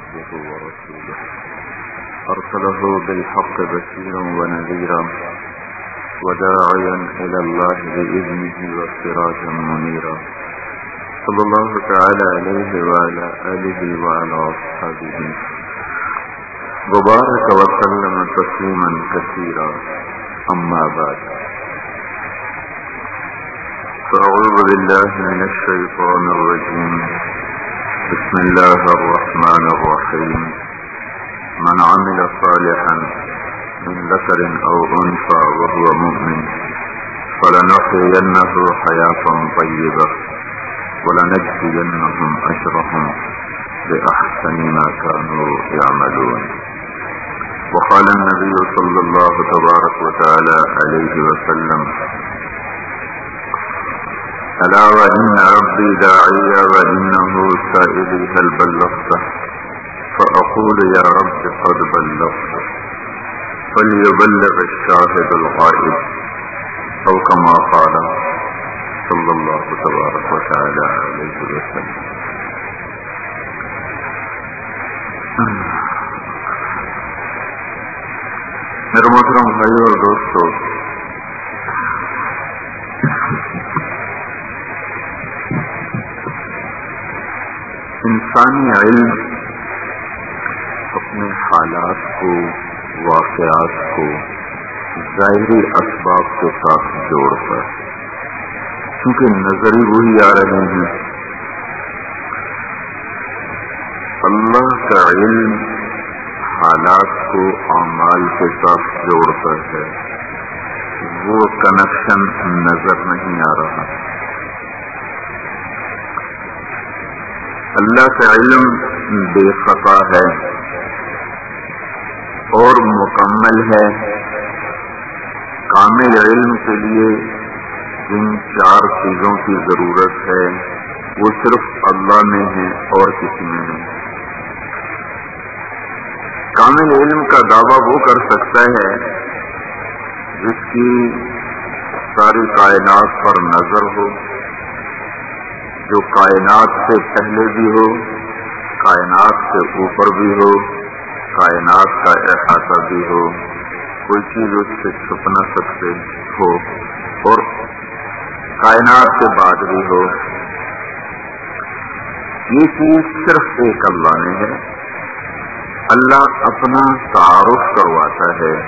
عبده ورسوله. أرسله بالحق بشيرا ونذيرا وداعيا إلى الله بإذنه وسراجا منيرا. صلى الله تعالى عليه وعلى آله وعلى أصحابه. وبارك وسلم تسليما كثيرا. أما بعد. فأعوذ بالله من الشيطان الرجيم. بسم الله الرحمن الرحيم. من عمل صالحا من ذكر أو أنثى وهو مؤمن، فلنحيينه حياة طيبة ولنجزينهم أجرهم بأحسن ما كانوا يعملون. وقال النبي صلى الله تبارك وتعالى عليه وسلم ألا وإن ربي داعي وإنه سائلي هل بلغته فأقول يا رب قد بلغت. فليبلغ الشاهد الغائب. أو كما قال صلى الله تبارك وتعالى عليه وسلم. میرے محترم بھائی اور دوستو انسانی علم اپنے حالات کو، واقعات کو ظاہری اسباب کے ساتھ جوڑ کر کیونکہ نظری وہی آ رہے ہیں۔ اللہ کا علم حالات کو اعمال کے ساتھ جوڑ کر ہے۔ وہ کنیکشن نظر نہیں آ رہا۔ اللہ کا علم بے خطا ہے اور مکمل ہے۔ کامل علم کے لیے جن چار چیزوں کی ضرورت ہے، وہ صرف اللہ میں ہے اور کسی میں نہیں۔ کامل علم کا دعویٰ وہ کر سکتا ہے جس کی ساری کائنات پر نظر ہو۔ جو کائنات سے پہلے بھی ہو، کائنات سے اوپر بھی ہو، کائنات کا احاطہ بھی ہو، کوئی چیز اس سے چھپ نہ سکتے ہو اور کائنات کے بعد بھی ہو۔ یہ چیز صرف ایک اللہ میں ہے۔ اللہ اپنا تعارف کرواتا ہے۔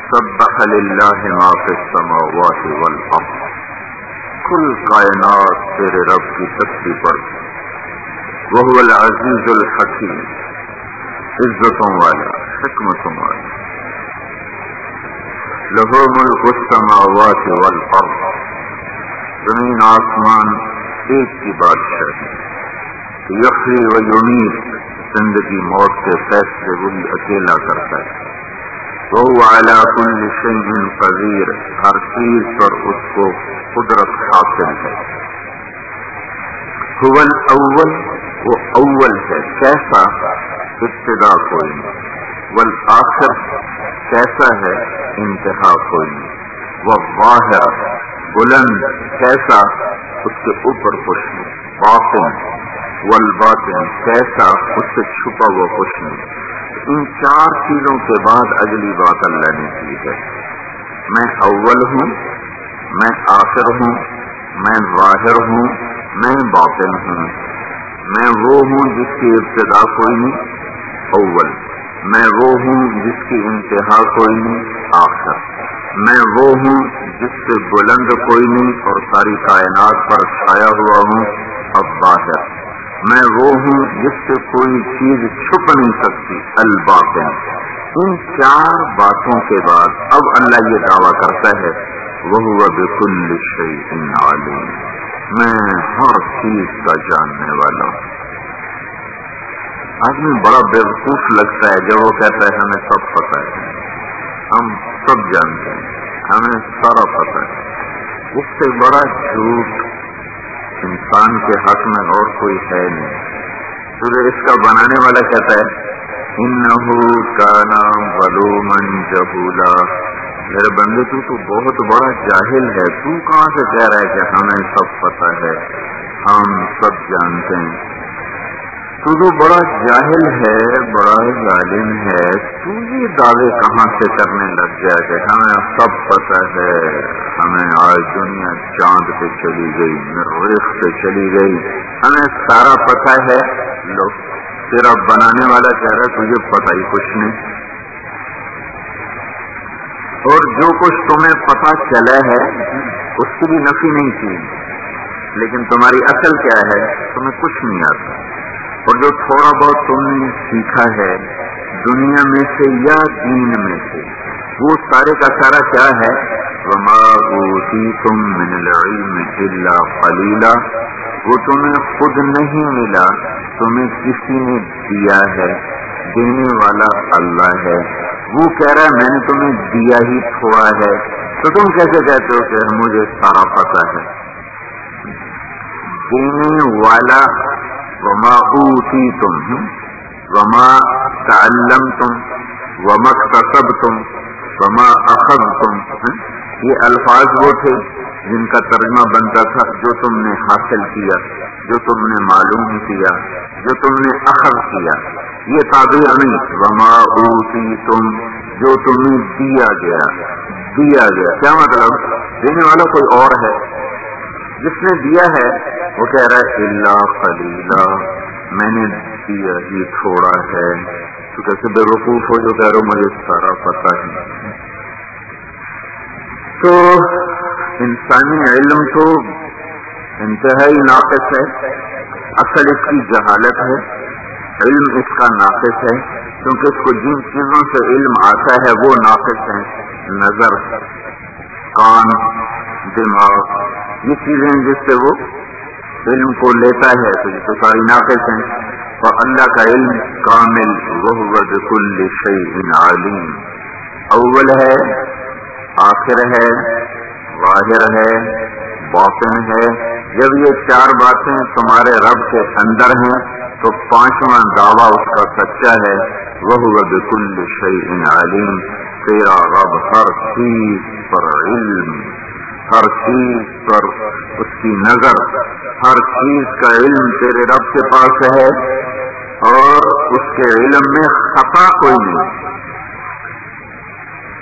سب بخل اللہ معاف السماوات والارض۔ کل کائنات تیرے رب کی سختی پر۔ وہ العزیز الحکیم۔ عزتوں والا، حکمتوں والا۔ لہو ملک السماوات والارض۔ زمین، آسمان، ایک کی بادشاہ یخری و یمید زندگی موت کے فیصلے وہی اکیلا کرتا ہے۔ وہ کل شہین قبیر ہر چیز پر اس کو قدرت حاصل ہے۔ حول اول وہ اول ہے، کیسا؟ ابتدا کوئی نہیں۔ ول آخر کیسا ہے؟ انتہا کوئی نہیں۔ وہ واحد بلند، کیسا؟ اس کے اوپر کچھ نہیں باطن۔ والباطن، کیسا؟ اس سے چھپا ہوا کچھ نہیں ان چار چیزوں کے بعد اگلی بات اللہ نے کی ہے۔ میں اول ہوں، میں آخر ہوں، میں ظاہر ہوں، میں باطن ہوں۔ میں وہ ہوں جس کی ابتدا کوئی نہیں، اول۔ میں وہ ہوں جس کی انتہا کوئی نہیں، آخر۔ میں وہ ہوں جس سے بلند کوئی نہیں اور ساری کائنات پر چھایا ہوا ہوں، اب باہر میں وہ ہوں جس سے کوئی چیز چھپ نہیں سکتی الباطن ان چار باتوں کے بعد اب اللہ یہ دعویٰ کرتا ہے وہ بکل شعی عالم میں ہر چیز کا جاننے والا ہوں۔ آدمی بڑا بیوقوف لگتا ہے، جب وہ کہتا ہے، ہمیں سب پتہ ہے۔ ہم سب جانتے ہیں، ہمیں سارا پتہ ہے۔ اس سے بڑا جھوٹ انسان کے حق میں اور کوئی ہے نہیں۔ تو اس کا بنانے والا کہتا ہے انہو کا نام ولومن جبولا میرے بندے، تو تو بہت بڑا جاہل ہے۔ تو کہاں سے کہہ رہا ہے کہ ہمیں سب پتہ ہے؟ ہم سب جانتے ہیں۔ تو جو بڑا جاہل ہے، بڑا ظالم ہے، تو یہ دعوے کہاں سے کرنے لگ گیا کہ ہمیں سب پتہ ہے، ہمیں آج دنیا چاند پہ چلی گئی مریخ پہ چلی گئی، ہمیں سارا پتہ ہے۔ لوگ تیرا بنانے والا کہہ رہا ہے؟ تجھے پتہ ہی کچھ نہیں۔ اور جو کچھ تمہیں پتا چلا ہے، اس کی بھی نفی نہیں کی۔ لیکن تمہاری اصل کیا ہے؟ تمہیں کچھ نہیں آتا۔ اور جو تھوڑا بہت تم نے سیکھا ہے دنیا میں سے یا دین میں سے، وہ سارے کا سارا کیا ہے؟ تم من العلم الا خلیلا وہ تمہیں خود نہیں ملا، تمہیں کسی نے دیا ہے، دینے والا اللہ ہے۔ وہ کہہ رہا ہے، میں نے تمہیں دیا ہی تھوڑا ہے۔ تو تم کیسے کہتے ہو کہ مجھے سارا پتا ہے؟ دینے والا وما اوتیتم وما تعلمتم، وما اکتسبتم وما اخذتم یہ الفاظ وہ تھے جن کا ترجمہ بنتا تھا جو تم نے حاصل کیا، جو تم نے معلوم کیا، جو تم نے اخذ کیا۔ یہ تعبیر نہیں، وما اوتی تم جو تمہیں دیا گیا دیا گیا۔ کیا مطلب؟ دینے والا کوئی اور ہے۔ جس نے دیا ہے، وہ کہہ رہا ہے اللہ خلیلہ میں نے دیا ہی چھوڑا ہے۔ تو کیسے بے وقوف ہو جو کہہ رہا ہوں مجھے سارا پتا ہے۔ تو انسانی علم تو انتہائی ناقص ہے، اصل اس کی جہالت ہے۔ علم اس کا ناقص ہے، کیونکہ اس کو جن چیزوں سے علم آتا ہے، وہ ناقص ہیں۔ نظر، کان، دماغ۔ یہ چیزیں جس سے وہ علم کو لیتا ہے، تو یہ تو ساری ناقص ہیں۔ اور اللہ کا علم کامل وہ کل شعی عالم اول ہے، آخر ہے واحر ہے، باطن ہے۔ جب یہ چار باتیں تمہارے رب کے اندر ہیں، تو پانچواں دعویٰ اس کا سچا ہے۔ وہ کل شعی عالم تیرا رب ہر چیز پر علم۔ ہر چیز پر اس کی نظر، ہر چیز کا علم تیرے رب کے پاس ہے اور اس کے علم میں خطا کوئی نہیں۔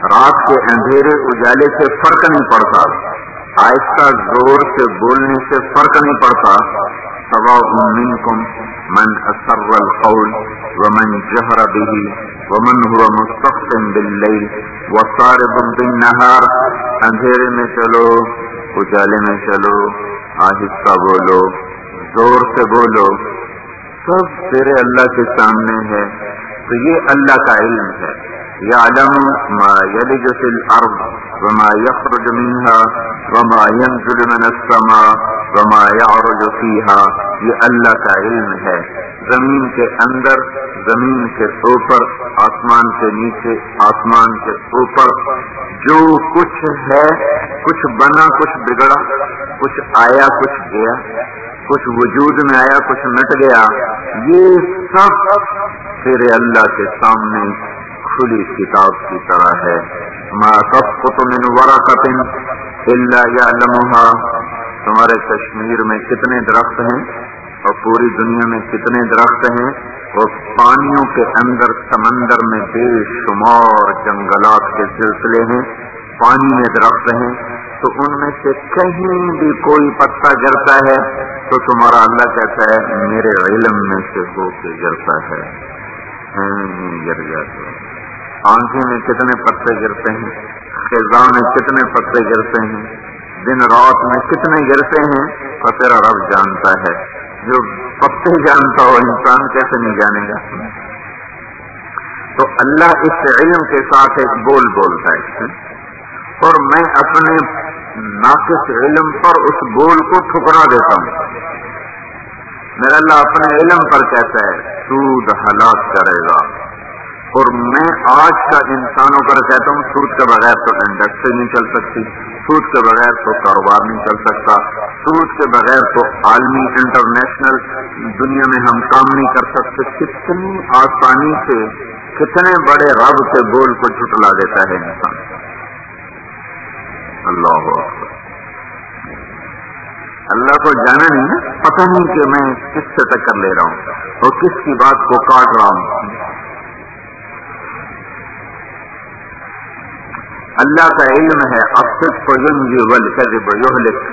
رات کے اندھیرے اجالے سے فرق نہیں پڑتا، آہستہ زور سے بولنے سے فرق نہیں پڑتا۔ سوا منکم من اثر القول ومن جہر به ومن هو مستقسم باللیل وصارب بالنهار اندھیرے میں چلو، اجالے میں چلو، آہستہ بولو، زور سے بولو، سب تیرے اللہ کے سامنے ہے، تو یہ اللہ کا علم ہے۔ یا علم ما یلج فی الارض وما یخرج منها وما ينزل من السماء وما يعرج فيها، یہ اللہ کا علم ہے۔ زمین کے اندر، زمین کے اوپر، آسمان کے نیچے، آسمان کے اوپر۔ جو کچھ ہے، کچھ بنا، کچھ بگڑا، کچھ آیا، کچھ گیا، کچھ وجود میں آیا، کچھ مٹ گیا، یہ سب تیرے اللہ کے سامنے کھلی کتاب کی طرح ہے۔ ہمارا سب کو تو مینوبرا قطن اللہ یا لمحہ تمہارے کشمیر میں کتنے درخت ہیں اور پوری دنیا میں کتنے درخت ہیں؟ اور پانیوں کے اندر سمندر میں بے شمار جنگلات کے سلسلے ہیں، پانی میں درخت ہیں۔ تو ان میں سے کہیں بھی کوئی پتا گرتا ہے تو تمہارا اللہ کہتا ہے، میرے علم میں سے ہو کے گرتا ہے۔ گر جاتے آنکھیں میں کتنے پتے گرتے ہیں۔ خزاں میں کتنے پتے گرتے ہیں، دن رات میں کتنے گرتے ہیں اور تیرا رب جانتا ہے۔ جو پتے جانتا ہو، انسان کیسے نہیں جانے گا؟ تو اللہ اس علم کے ساتھ ایک بول بولتا ہے۔ اور میں اپنے ناقص علم پر اس بول کو ٹھکرا دیتا ہوں۔ میرا اللہ اپنے علم پر کہتا ہے، سود ہلاک کرے گا۔ اور میں آج کا انسانوں پر کہتا ہوں، سود کے بغیر تو انڈسٹری نہیں چل سکتی، سود کے بغیر تو کاروبار نہیں چل سکتا، سود کے بغیر تو عالمی انٹرنیشنل دنیا میں ہم کام نہیں کر سکتے۔ کتنی آسانی سے، کتنے بڑے رب کے بول کو جھٹلا دیتا ہے انسان۔ اللہ اللہ کو جانا نہیں نا پتہ نہیں کہ میں کس سے ٹکر لے رہا ہوں اور کس کی بات کو کاٹ رہا ہوں۔ اللہ کا علم ہے افسد کو ول لکھ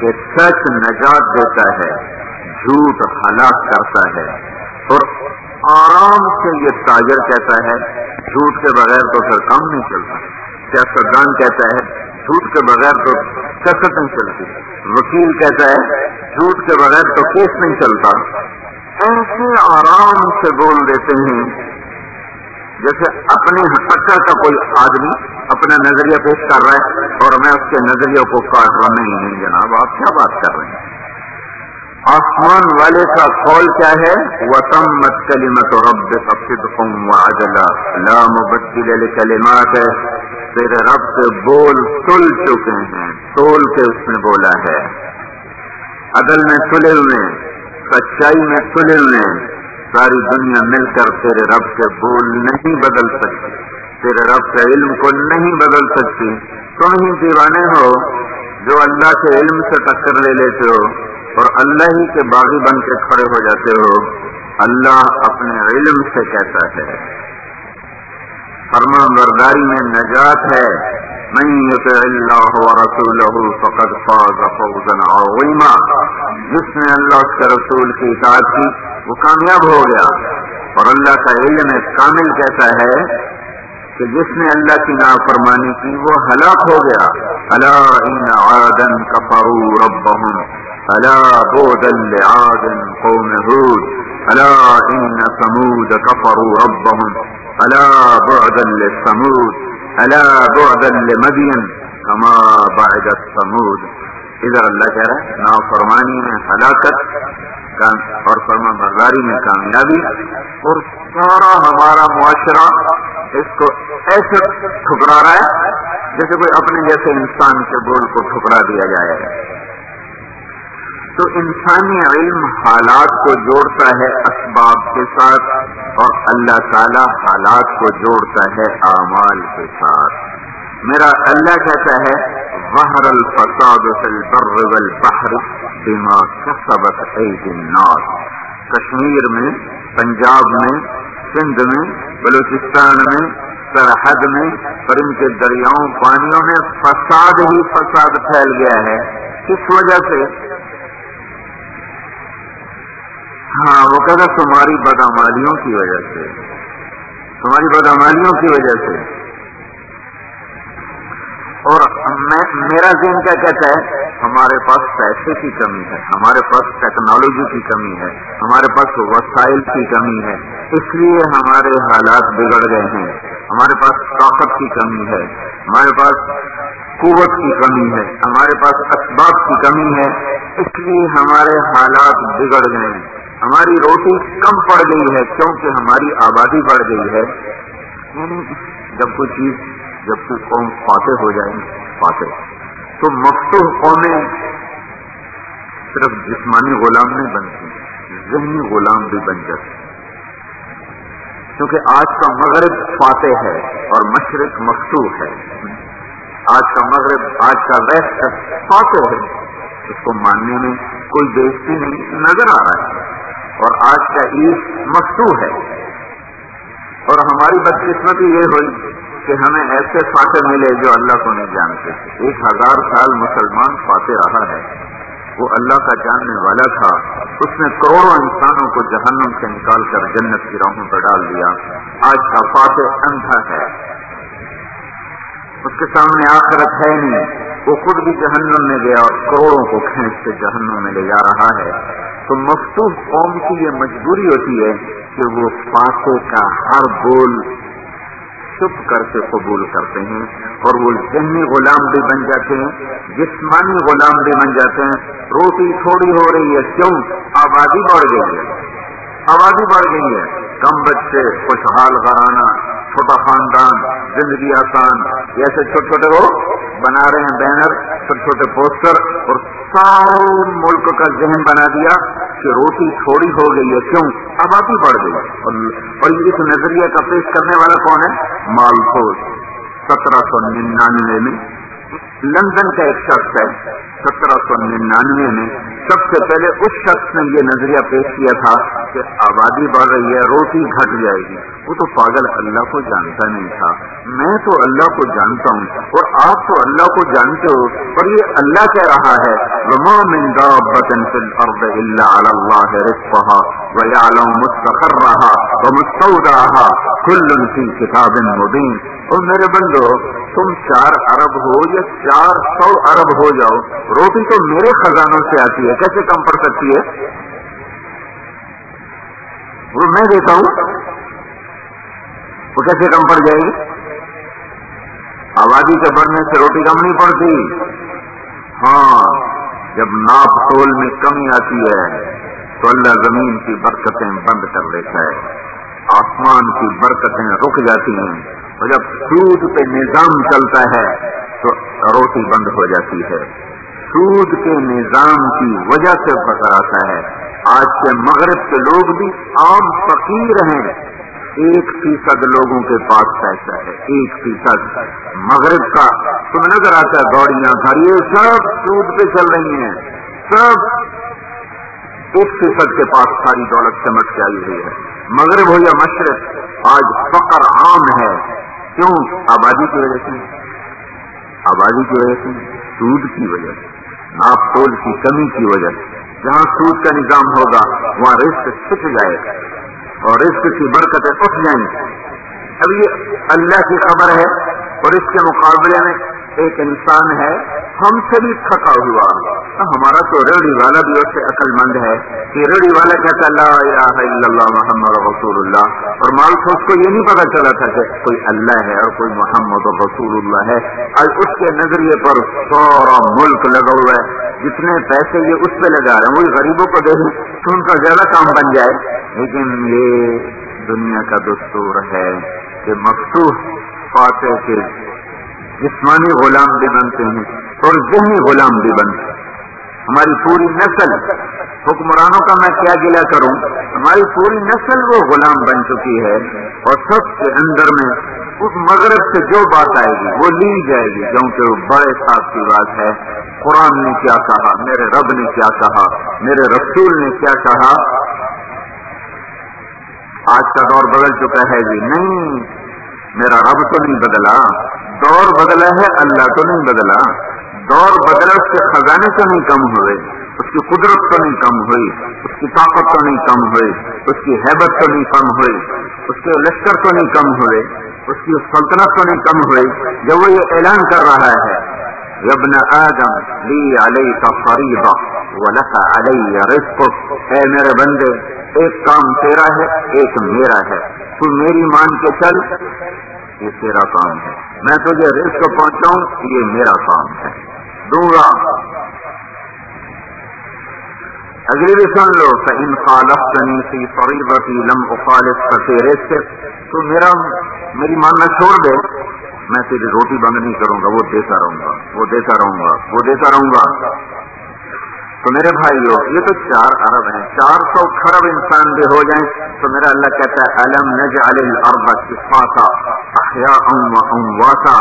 کہ سچ نجات دیتا ہے، جھوٹ ہلاک کرتا ہے۔ اور آرام سے یہ تاجر کہتا ہے، جھوٹ کے بغیر تو پھر کام نہیں چلتا۔ سیاستدان کہتا ہے، جھوٹ کے بغیر تو کثرت نہیں چلتی۔ وکیل کہتا ہے، جھوٹ کے بغیر تو کیس نہیں چلتا۔ ایسے آرام سے بول دیتے ہیں جیسے اپنے ٹکر کا کوئی آدمی اپنا نظریہ پیش کر رہا ہے اور میں اس کے نظریے کو کاٹ رہا نہیں نہیں جناب، آپ کیا بات کر رہے ہیں؟ آسمان والے کا قول کیا ہے؟ وطم مت کلیمت رب لا مبدل کلیمات ہے۔ تیرے رب سے بول تل چکے ہیں، تول کے اس نے بولا ہے۔ عدل میں تلے ہوئے سچائی میں تلے ہوئے ساری دنیا مل کر تیرے رب کے بول نہیں بدل سکتی۔ تیرے رب کے علم کو نہیں بدل سکتی۔ تم ہی دیوانے ہو جو اللہ کے علم سے ٹکر لے لیتے ہو اور اللہ ہی کے باغی بن کے کھڑے ہو جاتے ہو۔ اللہ اپنے علم سے کہتا ہے۔ فرما برداری میں نجات ہے۔ من يطع اللہ ورسوله فقد فاز فوزا عظیما جس نے اللہ کے رسول کی اطاعت کی، وہ کامیاب ہو گیا۔ اور اللہ کا علم کامل کہتا ہے کہ جس نے اللہ کی نافرمانی کی، وہ ہلاک ہو گیا۔ الا ان عادا كفروا ربهم، الا بودا لعاد قوم هود، الا ان ثمود كفروا ربهم، الا بعدا للثمود الا بعدا لمدین کما بعد سمود ادھر اللہ کہہ رہا ہے نا فرمانی میں ہلاکت اور فرما برداری میں کامیابی، اور سارا ہمارا معاشرہ اس کو ایسے ٹھکرا رہا ہے جیسے کوئی اپنے جیسے انسان کے بول کو ٹھکرا دیا جائے۔ تو انسانی علم حالات کو جوڑتا ہے اسباب کے ساتھ اور اللہ تعالی حالات کو جوڑتا ہے اعمال کے ساتھ۔ میرا اللہ کہتا ہے، وحر الفساد البر والبحر بما كسبت ايدي الناس۔ کشمیر میں، پنجاب میں، سندھ میں، بلوچستان میں، سرحد میں، اور ان کے دریاؤں، پانیوں میں فساد ہی فساد پھیل گیا ہے۔ کس وجہ سے ہاں وہ کہتا تمہاری بدامالیوں کی وجہ سے۔ تمہاری بدامالیوں کی وجہ سے۔ اور میرا ذہن کیا کہتا ہے؟ ہمارے پاس پیسے کی کمی ہے، ہمارے پاس ٹیکنالوجی کی کمی ہے، ہمارے پاس وسائل کی کمی ہے۔ اس لیے ہمارے حالات بگڑ گئے ہیں۔ ہمارے پاس طاقت کی کمی ہے، ہمارے پاس قوت کی کمی ہے، ہمارے پاس اسباب کی کمی ہے۔ اس لیے ہمارے حالات بگڑ گئے ہیں۔ ہماری روٹی کم پڑ گئی ہے کیونکہ ہماری آبادی بڑھ گئی ہے۔ یعنی جب کوئی چیز، جب کوئی قوم فاتح ہو جائے، فاتح۔ تو مفتوح قومیں صرف جسمانی غلام نہیں بنتی، ذہنی غلام بھی بن جاتے کیونکہ آج کا مغرب فاتح ہے اور مشرق مفتوح ہے۔ آج کا مغرب، آج کا ویسٹ فاتح ہے۔ اس کو ماننے میں کوئی بےزتی نہیں، نظر آ رہا ہے۔ اور آج کا عید مفتو ہے۔ اور ہماری بدقسمتی یہ ہوئی کہ ہمیں ایسے فاتح ملے جو اللہ کو نہیں جانتے۔ ایک ہزار سال مسلمان فاتح رہا ہے۔ وہ اللہ کا جاننے والا تھا۔ اس نے کروڑوں انسانوں کو جہنم سے نکال کر جنت کی راہوں پر ڈال دیا۔ آج کا فاتح اندھا ہے۔ اس کے سامنے آخرت ہے نہیں۔ وہ خود بھی جہنم میں گیا اور کروڑوں کو کھینچ کے جہنم میں لے جا رہا ہے۔ تو مخصوص قوم کی یہ مجبوری ہوتی ہے کہ وہ فاتح کا ہر بول چپ کر کے قبول کرتے ہیں اور وہ ذہنی غلام بھی بن جاتے ہیں، جسمانی غلام بھی بن جاتے ہیں۔ روٹی تھوڑی ہو رہی ہے، کیوں؟ آبادی بڑھ گئی ہے۔ آبادی بڑھ گئی ہے۔ کم بچے، خوشحال کرانا چھوٹا خاندان، زندگی آسان، ایسے چھوٹے چھوٹے وہ بنا رہے ہیں بینر، چھوٹے چھوٹے پوسٹر اور سارے ملک کا ذہن بنا دیا کہ روٹی تھوڑی ہو گئی ہے۔ کیوں؟ آبادی بڑھ گئی۔ اور اس نظریے کا پیش کرنے والا کون ہے؟ مالکوز سترہ سو ننانوے میں لندن کا ایک شخص ہے، سترہ سو ننانوے میں۔ سب سے پہلے اس شخص نے یہ نظریہ پیش کیا تھا کہ آبادی بڑھ رہی ہے، روٹی گھٹ جائے گی۔ وہ تو پاگل اللہ کو جانتا نہیں تھا۔ میں تو اللہ کو جانتا ہوں اور آپ تو اللہ کو جانتے ہو اور یہ اللہ کہہ رہا ہے کتاب مبین اور میرے بندو تم چار ارب ہو یا چار سو ارب ہو جاؤ، روٹی تو میرے خزانوں سے آتی ہے، کیسے کم پڑ سکتی ہے؟ وہ میں دیتا ہوں، وہ کیسے کم پڑ جائے گی؟ آبادی کے بڑھنے سے روٹی کم نہیں پڑتی۔ ہاں جب ناپ تول میں کمی آتی ہے، تو اللہ زمین کی برکتیں بند کر دیتا ہے۔ آسمان کی برکتیں رک جاتی ہیں۔ جب سود پہ نظام چلتا ہے تو روٹی بند ہو جاتی ہے۔ سود کے نظام کی وجہ سے پکڑ آتا ہے۔ آج کے مغرب کے لوگ بھی عام فقیر ہیں۔ ایک فیصد لوگوں کے پاس پیسہ ہے۔ ایک فیصد۔ مغرب کا تم نظر آتا ہے گوڑیاں گھر سب سود پہ چل رہی ہیں۔ سب ایک فیصد کے پاس ساری دولت سمٹ کے آئی ہوئی ہے۔ مغرب ہو یا مشرق، آج فقر عام ہے۔ کیوں؟ آبادی کی وجہ سے۔ آبادی کی وجہ سے، سود کی وجہ سے ناپ تول کی کمی کی وجہ سے۔ جہاں سود کا نظام ہوگا، وہاں رسک چھٹ جائے گا۔ اور رزق کی برکتیں اٹھ جائیں گی۔ اب یہ اللہ کی خبر ہے اور اس کے مقابلے میں ایک انسان ہے، ہم سے بھی تھکا ہوا۔ ہمارا تو ریڑی والا بھی اس عقل مند ہے کہ ریڑی والا کہتا اللہ اللہ محمد رسول اللہ اور مال کو اس کو یہ نہیں پتا چلا تھا کہ کوئی اللہ ہے اور کوئی محمد رسول اللہ ہے۔ اور اس کے نظریے پر سورا ملک لگا ہوا ہے۔ جتنے پیسے یہ اس پہ لگا رہے ہیں، وہی غریبوں کو دے تو ان کا زیادہ کام بن جائے۔ لیکن یہ دنیا کا دستور ہے کہ مخصوص فاتح کے جسمانی غلام بھی بنتے ہیں اور ذہنی غلام بھی بنتے ہیں۔ ہماری پوری نسل، حکمرانوں کا میں کیا گلا کروں؟ ہماری پوری نسل وہ غلام بن چکی ہے اور سب کے اندر میں اس مغرب سے جو بات آئے گی، وہ لی جائے گی۔ کیونکہ وہ بڑے صاحب کی بات ہے۔ قرآن نے کیا کہا؟ میرے رب نے کیا کہا؟ میرے رسول نے کیا کہا؟ آج کا دور بدل چکا ہے جی۔ نہیں، میرا رب تو نہیں بدلا۔ دور بدلا ہے، اللہ تو نہیں بدلا۔ دور بدلا اس کے خزانے تو نہیں کم ہوئے، اس کی قدرت تو نہیں کم ہوئی، اس کی طاقت تو نہیں کم ہوئی، اس کی حیبت تو نہیں کم ہوئی، اس کے لشکر تو نہیں کم ہوئے، اس کی سلطنت تو نہیں کم ہوئی۔ جب وہ یہ اعلان کر رہا ہے ابن آدم، لی علیہ کا فریبہ ولک علیہ رزق اے میرے بندے، ایک کام تیرا ہے، ایک میرا ہے۔ تو میری مان کے چل، یہ تیرا کام ہے۔ میں تجھے رزق پہنچاؤں، یہ میرا کام ہے۔ دوں گا۔ اگلی بھی سن لو ان خالف سنی سی فریبتی لم اخالف کرتے سے تو میرا، میری ماننا چھوڑ دے۔ میں تیری روٹی بند نہیں کروں گا، وہ دیتا رہوں گا، وہ دیتا رہوں گا، وہ دیتا رہوں گا۔ تو میرے بھائیو یہ تو چار ارب ہیں۔ چار سو خرب انسان بھی ہو جائیں تو میرا اللہ کہتا ہے، الم نج الربا امواتا۔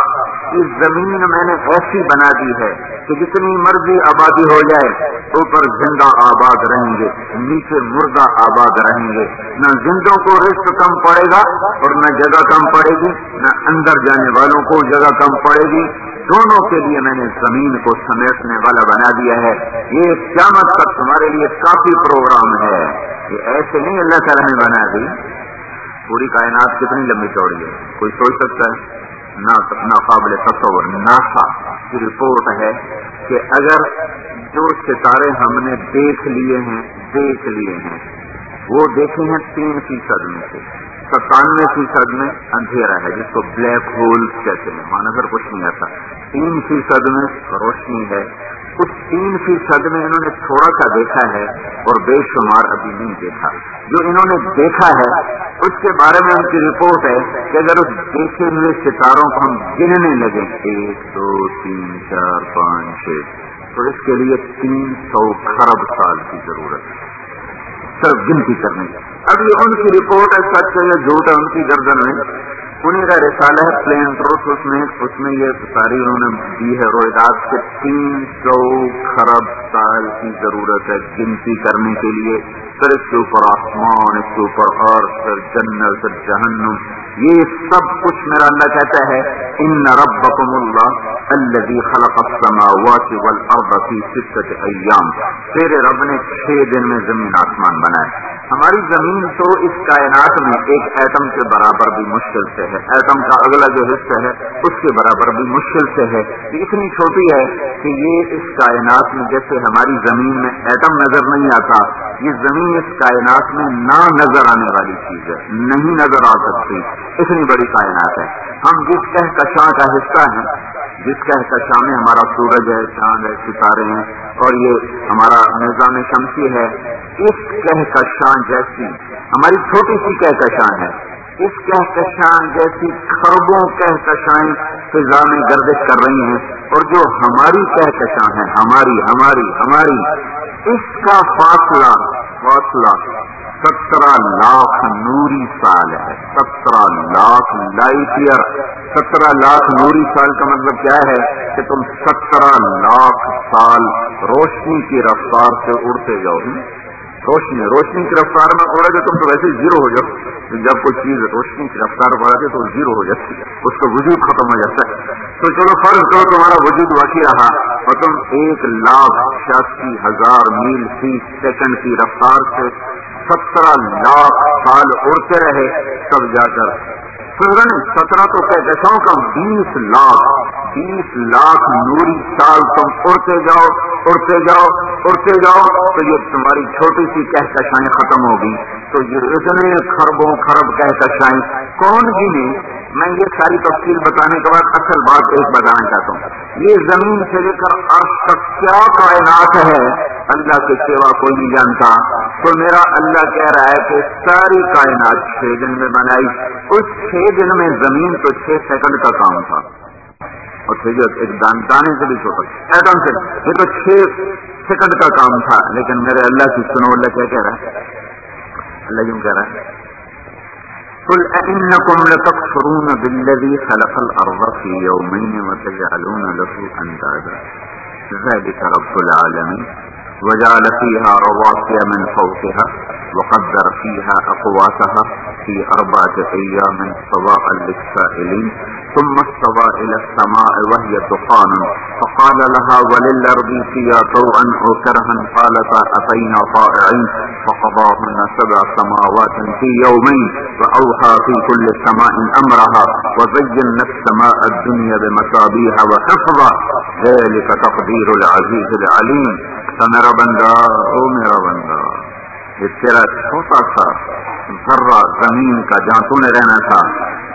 اس زمین میں نے ایسی بنا دی ہے کہ جتنی مرضی آبادی ہو جائے، اوپر زندہ آباد رہیں گے، نیچے مردہ آباد رہیں گے۔ نہ زندوں کو رشت کم پڑے گا اور نہ جگہ کم پڑے گی، نہ اندر جانے والوں کو جگہ کم پڑے گی۔ دونوں کے لیے میں نے زمین کو سمیٹنے والا بنا دیا ہے۔ یہ قیامت تک تمہارے لیے کافی پروگرام ہے۔ یہ ایسے نہیں اللہ تعالیٰ نے بنا دی۔ پوری کائنات کتنی لمبی چوڑی ہے۔ کوئی سوچ سکتا ہے؟ نہ قابل تصور، ناسا کی رپورٹ ہے کہ اگر جو ستارے ہم نے دیکھ لیے ہیں، دیکھ لیے ہیں۔ وہ دیکھے ہیں تین فیصد میں سے۔ ستانوے فیصد میں اندھیرا ہے، جس کو بلیک ہول کہتے ہیں۔ وہاں نظر کچھ نہیں آتا۔ تین فیصد میں روشنی ہے۔ اس تین فیصد میں انہوں نے تھوڑا سا دیکھا ہے اور بے شمار ابھی نہیں دیکھا۔ جو انہوں نے دیکھا ہے، اس کے بارے میں ان کی رپورٹ ہے کہ اگر اس دیکھے ہوئے ستاروں کو ہم گننے لگے ایک، دو، تین، چار، پانچ، چھ۔ تو اس کے لیے تین سو خرب سال کی ضرورت ہے۔ صرف گنتی کرنے اب یہ ان کی رپورٹ ہے سچ ہے یا جھوٹ ہے ان کی گردن میں۔ انہیں کا رسالہ ہے پلین ٹروت اس میں اس میں یہ ساری انہوں نے دی ہے۔ رویدات کے تین سو خرب سال کی ضرورت ہے گنتی کرنے کے لیے۔ پھر اس کے اوپر آسمان، اس کے اوپر ارض پھر جنت، پھر جہنم۔ یہ سب کچھ میرا اللہ کہتا ہے، ان ربکم اللہ الذي خلق السماوات والارض في سته ایام۔ تیرے رب نے چھ دن میں زمین آسمان بنائے ہماری زمین تو اس کائنات میں ایک ایٹم کے برابر بھی مشکل سے ہے۔ ایٹم کا اگلا جو حصہ ہے، اس کے برابر بھی مشکل سے ہے۔ یہ اتنی چھوٹی ہے کہ یہ اس کائنات میں جیسے ہماری زمین میں ایٹم نظر نہیں آتا، یہ زمین اس کائنات میں نہ نظر آنے والی چیز ہے، نہیں نظر آ سکتی۔ اتنی بڑی کائنات ہے۔ ہم جس کہکشاں کا حصہ ہیں جس کہکشاں میں ہمارا سورج ہے، چاند ہے، ستارے ہیں اور یہ ہمارا نظام شمسی ہے۔ اس کہکشاں جیسی ہماری چھوٹی سی کہکشاں ہے۔ اس کہکشاں جیسی خربوں کہکشائیں فضا میں گردش کر رہی ہیں۔ اور جو ہماری کہکشاں ہے، ہماری ہماری ہماری۔ اس کا فاصلہ فاصلہ سترہ لاکھ نوری سال ہے۔ سترہ لاکھ لائٹ ایئر۔ سترہ لاکھ نوری سال کا مطلب کیا ہے کہ تم سترہ لاکھ سال روشنی کی رفتار سے اڑتے جاؤ۔ روشنی روشنی کی رفتار میں اڑے گے تم تو ویسے زیرو ہو جاؤ جب کوئی چیز روشنی کی رفتار بڑھا دے تو زیرو ہو جاتی ہے۔ اس کا وجود ختم ہو جاتا ہے۔ تو چلو فرض کرو تمہارا وجود باقی رہا اور تم ایک لاکھ چھیاسی ہزار میل فی سیکنڈ کی رفتار سے سترہ لاکھ سال اڑتے رہے تب جا کر سترہ تو کہتا ہوں کہ بیس لاکھ بیس لاکھ نوری سال تم اڑتے جاؤ اڑتے جاؤ اڑتے جاؤ، تو یہ تمہاری چھوٹی سی کہکشائیں ختم ہوگی تو یہ اتنے خربوں خرب کہکشائیں کون گنے؟ میں یہ ساری تفصیل بتانے کے بعد اصل بات ایک بتانا چاہتا ہوں۔ یہ زمین سے لے کر عرش تک کیا کائنات ہے؟ اللہ کے سوا کوئی نہیں جانتا۔ تو میرا اللہ کہہ رہا ہے کہ ساری کائنات چھ دن میں بنائی، اس چھ دن میں زمین تو چھ سیکنڈ کا کام تھا۔ اور ایک دانے سے بھی چھوٹا ایٹم سے۔ یہ تو چھ سیکنڈ کا کام تھا۔ لیکن میرے اللہ کی سنو، اللہ کیا کہہ رہا ہے؟ اللہ کیوں کہہ رہا ہے۔ قل أئنكم لتكفرون بالذي خلق الأرض في وتجعلون له ذلك رب وجعل فيها رواسي من فوقها وقدر فيها أقواتها في أربعة أيام سواء للسائلين، ثم استوى إلى السماء وهي دخان. فقال لها، وللأرض فيها طوعا أو كرها؟ قالتا أتينا طائعين. فقضاهن سبع سماوات في يومين، وأوحى في كل سماء أمرها وزينا السماء الدنيا بمصابيح وحفظا ذلك تقدير العزيز العليم. بندہ، او میرا بندہ، یہ تیرا چھوٹا سا ذرہ زمین کا جہاں تو نے رہنا تھا،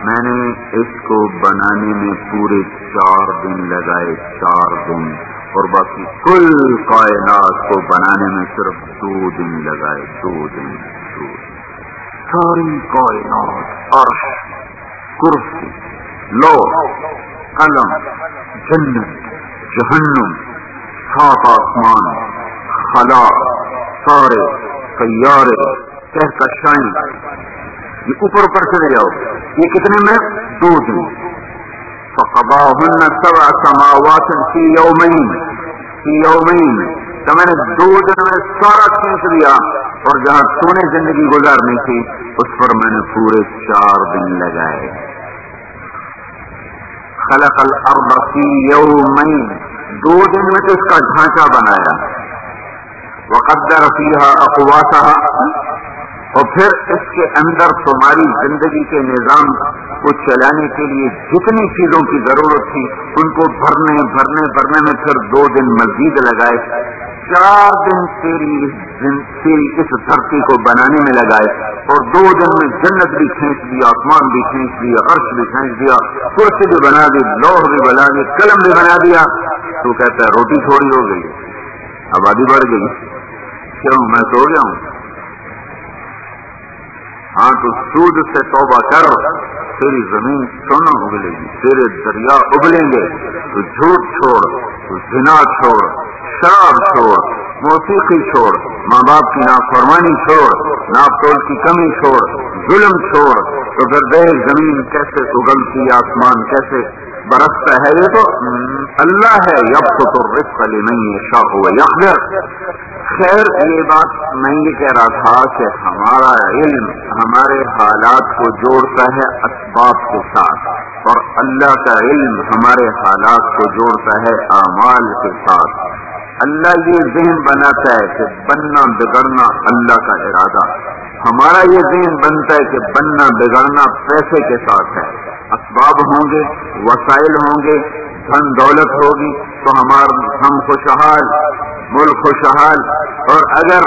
میں نے اس کو بنانے میں پورے چار دن لگائے، چار دن، اور باقی کل کائنات کو بنانے میں صرف دو دن لگائے، دو دن دو دن۔ ساری کائنات، عرش، کرسی لو قلم، جنت، جہنم، سات آسمان خلا سارے، سیارے کہکشائیں یہ اوپر اوپر چلے جاؤ۔ یہ کتنے میں؟ دو دن۔ فقضاهن سبع سماوات في يومين۔ في يومين۔ تو میں نے دو دن میں سارا کھینچ لیا۔ اور جہاں تو نے زندگی گزارنی تھی، اس پر میں نے پورے چار دن لگائے۔ خلق الارض في يومين دو دن میں تو اس کا ڈھانچہ بنایا۔ وقدر فيها اقواتها اور پھر اس کے اندر تمہاری زندگی کے نظام کو چلانے کے لیے جتنی چیزوں کی ضرورت تھی، ان کو بھرنے بھرنے بھرنے میں پھر دو دن مزید لگائے، چار دن تیری تیری اس دھرتی کو بنانے میں لگائے، اور دو دن میں جنت بھی کھینچ دیا آسمان بھی کھینچ دیا عرش بھی کھینچ دیا کرسی بھی بنا دی لوہ بھی بنا دی، قلم بھی بنا دیا۔ تو کہتا ہے، روٹی تھوڑی ہو گئی، آبادی بڑھ گئی۔ کیوں میں سو گیا ہوں ہاں تو سود سے توبہ کر تیری زمین سونا اگلے گی، تیرے دریا ابلیں گے۔ تو جھوٹ چھوڑ، تو زنا چھوڑ، شراب چھوڑ، موسیقی چھوڑ، ماں باپ کی نافرمانی چھوڑ ناپ تول کی کمی چھوڑ، ظلم چھوڑ۔ تو پھر دیکھ زمین کیسے اگلتی، آسمان کیسے برستا ہے یہ تو اللہ ہے یب تو رسق علی نہیں شاہ ہوا یخر خیر، یہ بات میں یہ کہہ رہا تھا کہ ہمارا علم ہمارے حالات کو جوڑتا ہے اسباب کے ساتھ، اور اللہ کا علم ہمارے حالات کو جوڑتا ہے اعمال کے ساتھ۔ اللہ یہ ذہن بناتا ہے کہ بننا بگڑنا اللہ کا ارادہ۔ ہمارا یہ ذہن بنتا ہے کہ بننا بگڑنا پیسے کے ساتھ ہے۔ اسباب ہوں گے، وسائل ہوں گے، دھن دولت ہوگی تو ہمار ہم خوشحال، ملک خوشحال، اور اگر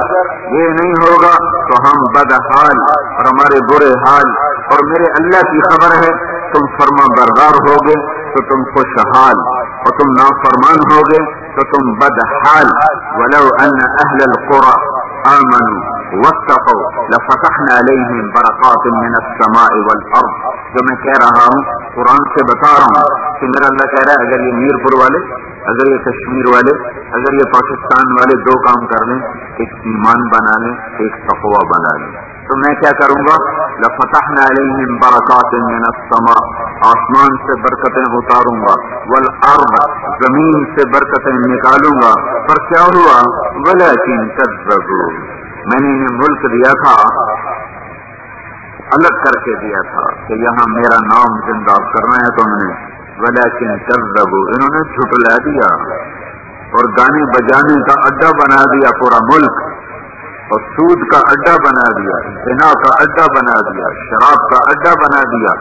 یہ نہیں ہوگا تو ہم بدحال، اور ہمارے برے حال، اور میرے اللہ کی خبر ہے، تم فرما بردار ہوگے تو تم خوشحال، اور تم نافرمان ہوگے تو تم بدحال، ولو ان اہل القرى آمنوا۔ واتقوا. لفتحنا عليهم بركات من السماء والارض جو میں کہہ رہا ہوں، قرآن سے بتا رہا ہوں کہ میرا اللہ کہہ رہا ہے، اگر یہ میر پور والے، اگر یہ کشمیر والے، اگر یہ پاکستان والے دو کام کر لیں، ایک ایمان بنا لیں، ایک تقوا بنا لیں۔ تو میں کیا کروں گا؟ لفتحنا عليهم برکات من السماء. آسمان سے برکتیں اتاروں گا والارض زمین سے برکتیں نکالوں گا۔ پر کیا ہوا؟ ولیکن كذبوا میں نے انہیں ملک دیا تھا، الگ کر کے دیا تھا کہ یہاں میرا نام زندہ کرنا ہے تم نے، ولیکن کذبوا، انہوں نے جھٹلا دیا اور گانے بجانے کا اڈا بنا دیا پورا ملک، اور سود کا اڈا بنا دیا، زنا کا اڈا بنا دیا، شراب کا اڈا بنا دیا۔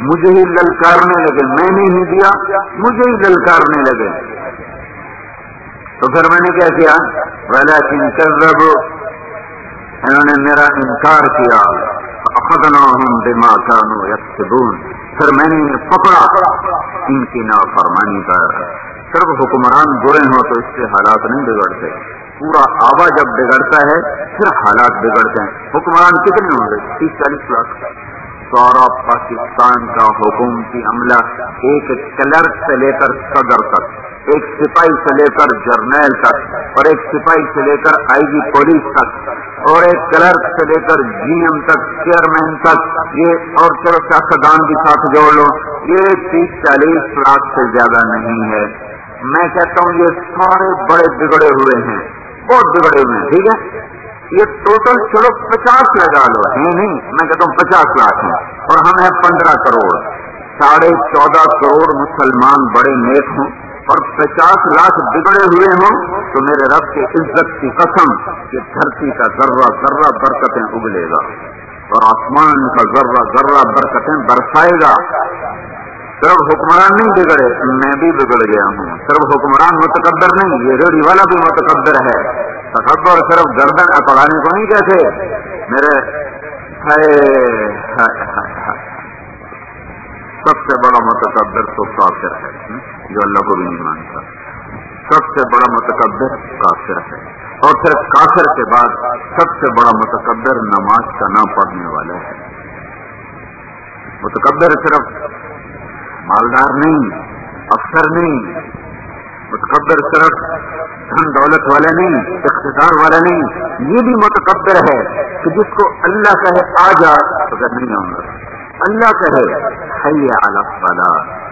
مجھے ہی للکارنے لگے، میں نے ہی دیا، مجھے ہی للکارنے لگے۔ تو پھر میں نے کیا کیا؟ ولیکن کذبوا انہوں نے میرا انکار کیا۔ خدنا ہوں دماغ پھر میں نے انہیں پکڑا۔ ان کی نافرمانی پر۔ صرف حکمران برے ہوں تو اس سے حالات نہیں بگڑتے۔ پورا آبا جب بگڑتا ہے، پھر حالات بگڑتے ہیں۔ حکمران کتنے ہوں گے؟ تیس، چالیس لاکھ۔ سورا پاکستان کا حکومتی عملہ ایک کلرک سے لے کر صدر تک۔ ایک سپاہی سے لے کر جرنیل تک اور ایک سپاہی سے لے کر آئی جی پولیس تک اور ایک کلرک سے لے کر جی ایم تک، چیئرمین تک، یہ اور چلو سیاستدان بھی ساتھ جوڑ لو۔ یہ تیس چالیس لاکھ سے زیادہ نہیں ہے۔ میں کہتا ہوں یہ سارے بڑے بگڑے ہوئے ہیں۔ بہت بگڑے ہوئے ہیں، ٹھیک ہے؟ یہ ٹوٹل چلو پچاس لگا لو۔ ہے نہیں، میں کہتا ہوں پچاس لاکھ ہیں۔ اور ہم ہیں پندرہ کروڑ۔ ساڑھے چودہ کروڑ مسلمان بڑے نیک ہوں۔ اور پچاس لاکھ بگڑے ہوئے ہوں تو میرے رب کے عزت کی قسم کہ دھرتی کا ذرہ ذرہ برکتیں اگلے گا اور آسمان کا ذرہ ذرہ برکتیں برسائے گا۔ صرف حکمران نہیں بگڑے، میں بھی بگڑ گیا ہوں۔ صرف حکمران متقبر نہیں، یہ ریڑھی والا بھی متقبر ہے۔ تکبر صرف گردن اکڑانے کو نہیں کہتے۔ میرے سب سے بڑا متقبر تو کافر ہے۔ جو اللہ کو بھی نہیں مانتا۔ سب سے بڑا متقبر کافر ہے۔ اور پھر کافر کے بعد سب سے بڑا متقبر نماز کا نہ پڑھنے والا ہے۔ متقبر صرف مالدار نہیں، افسر نہیں۔ متقبر صرف دھن دولت والا نہیں، اقتدار والا نہیں۔ یہ بھی متقبر ہے کہ جس کو اللہ کہے آ جا تو نہیں آؤں گا۔ اللہ کہے حیا الفلاح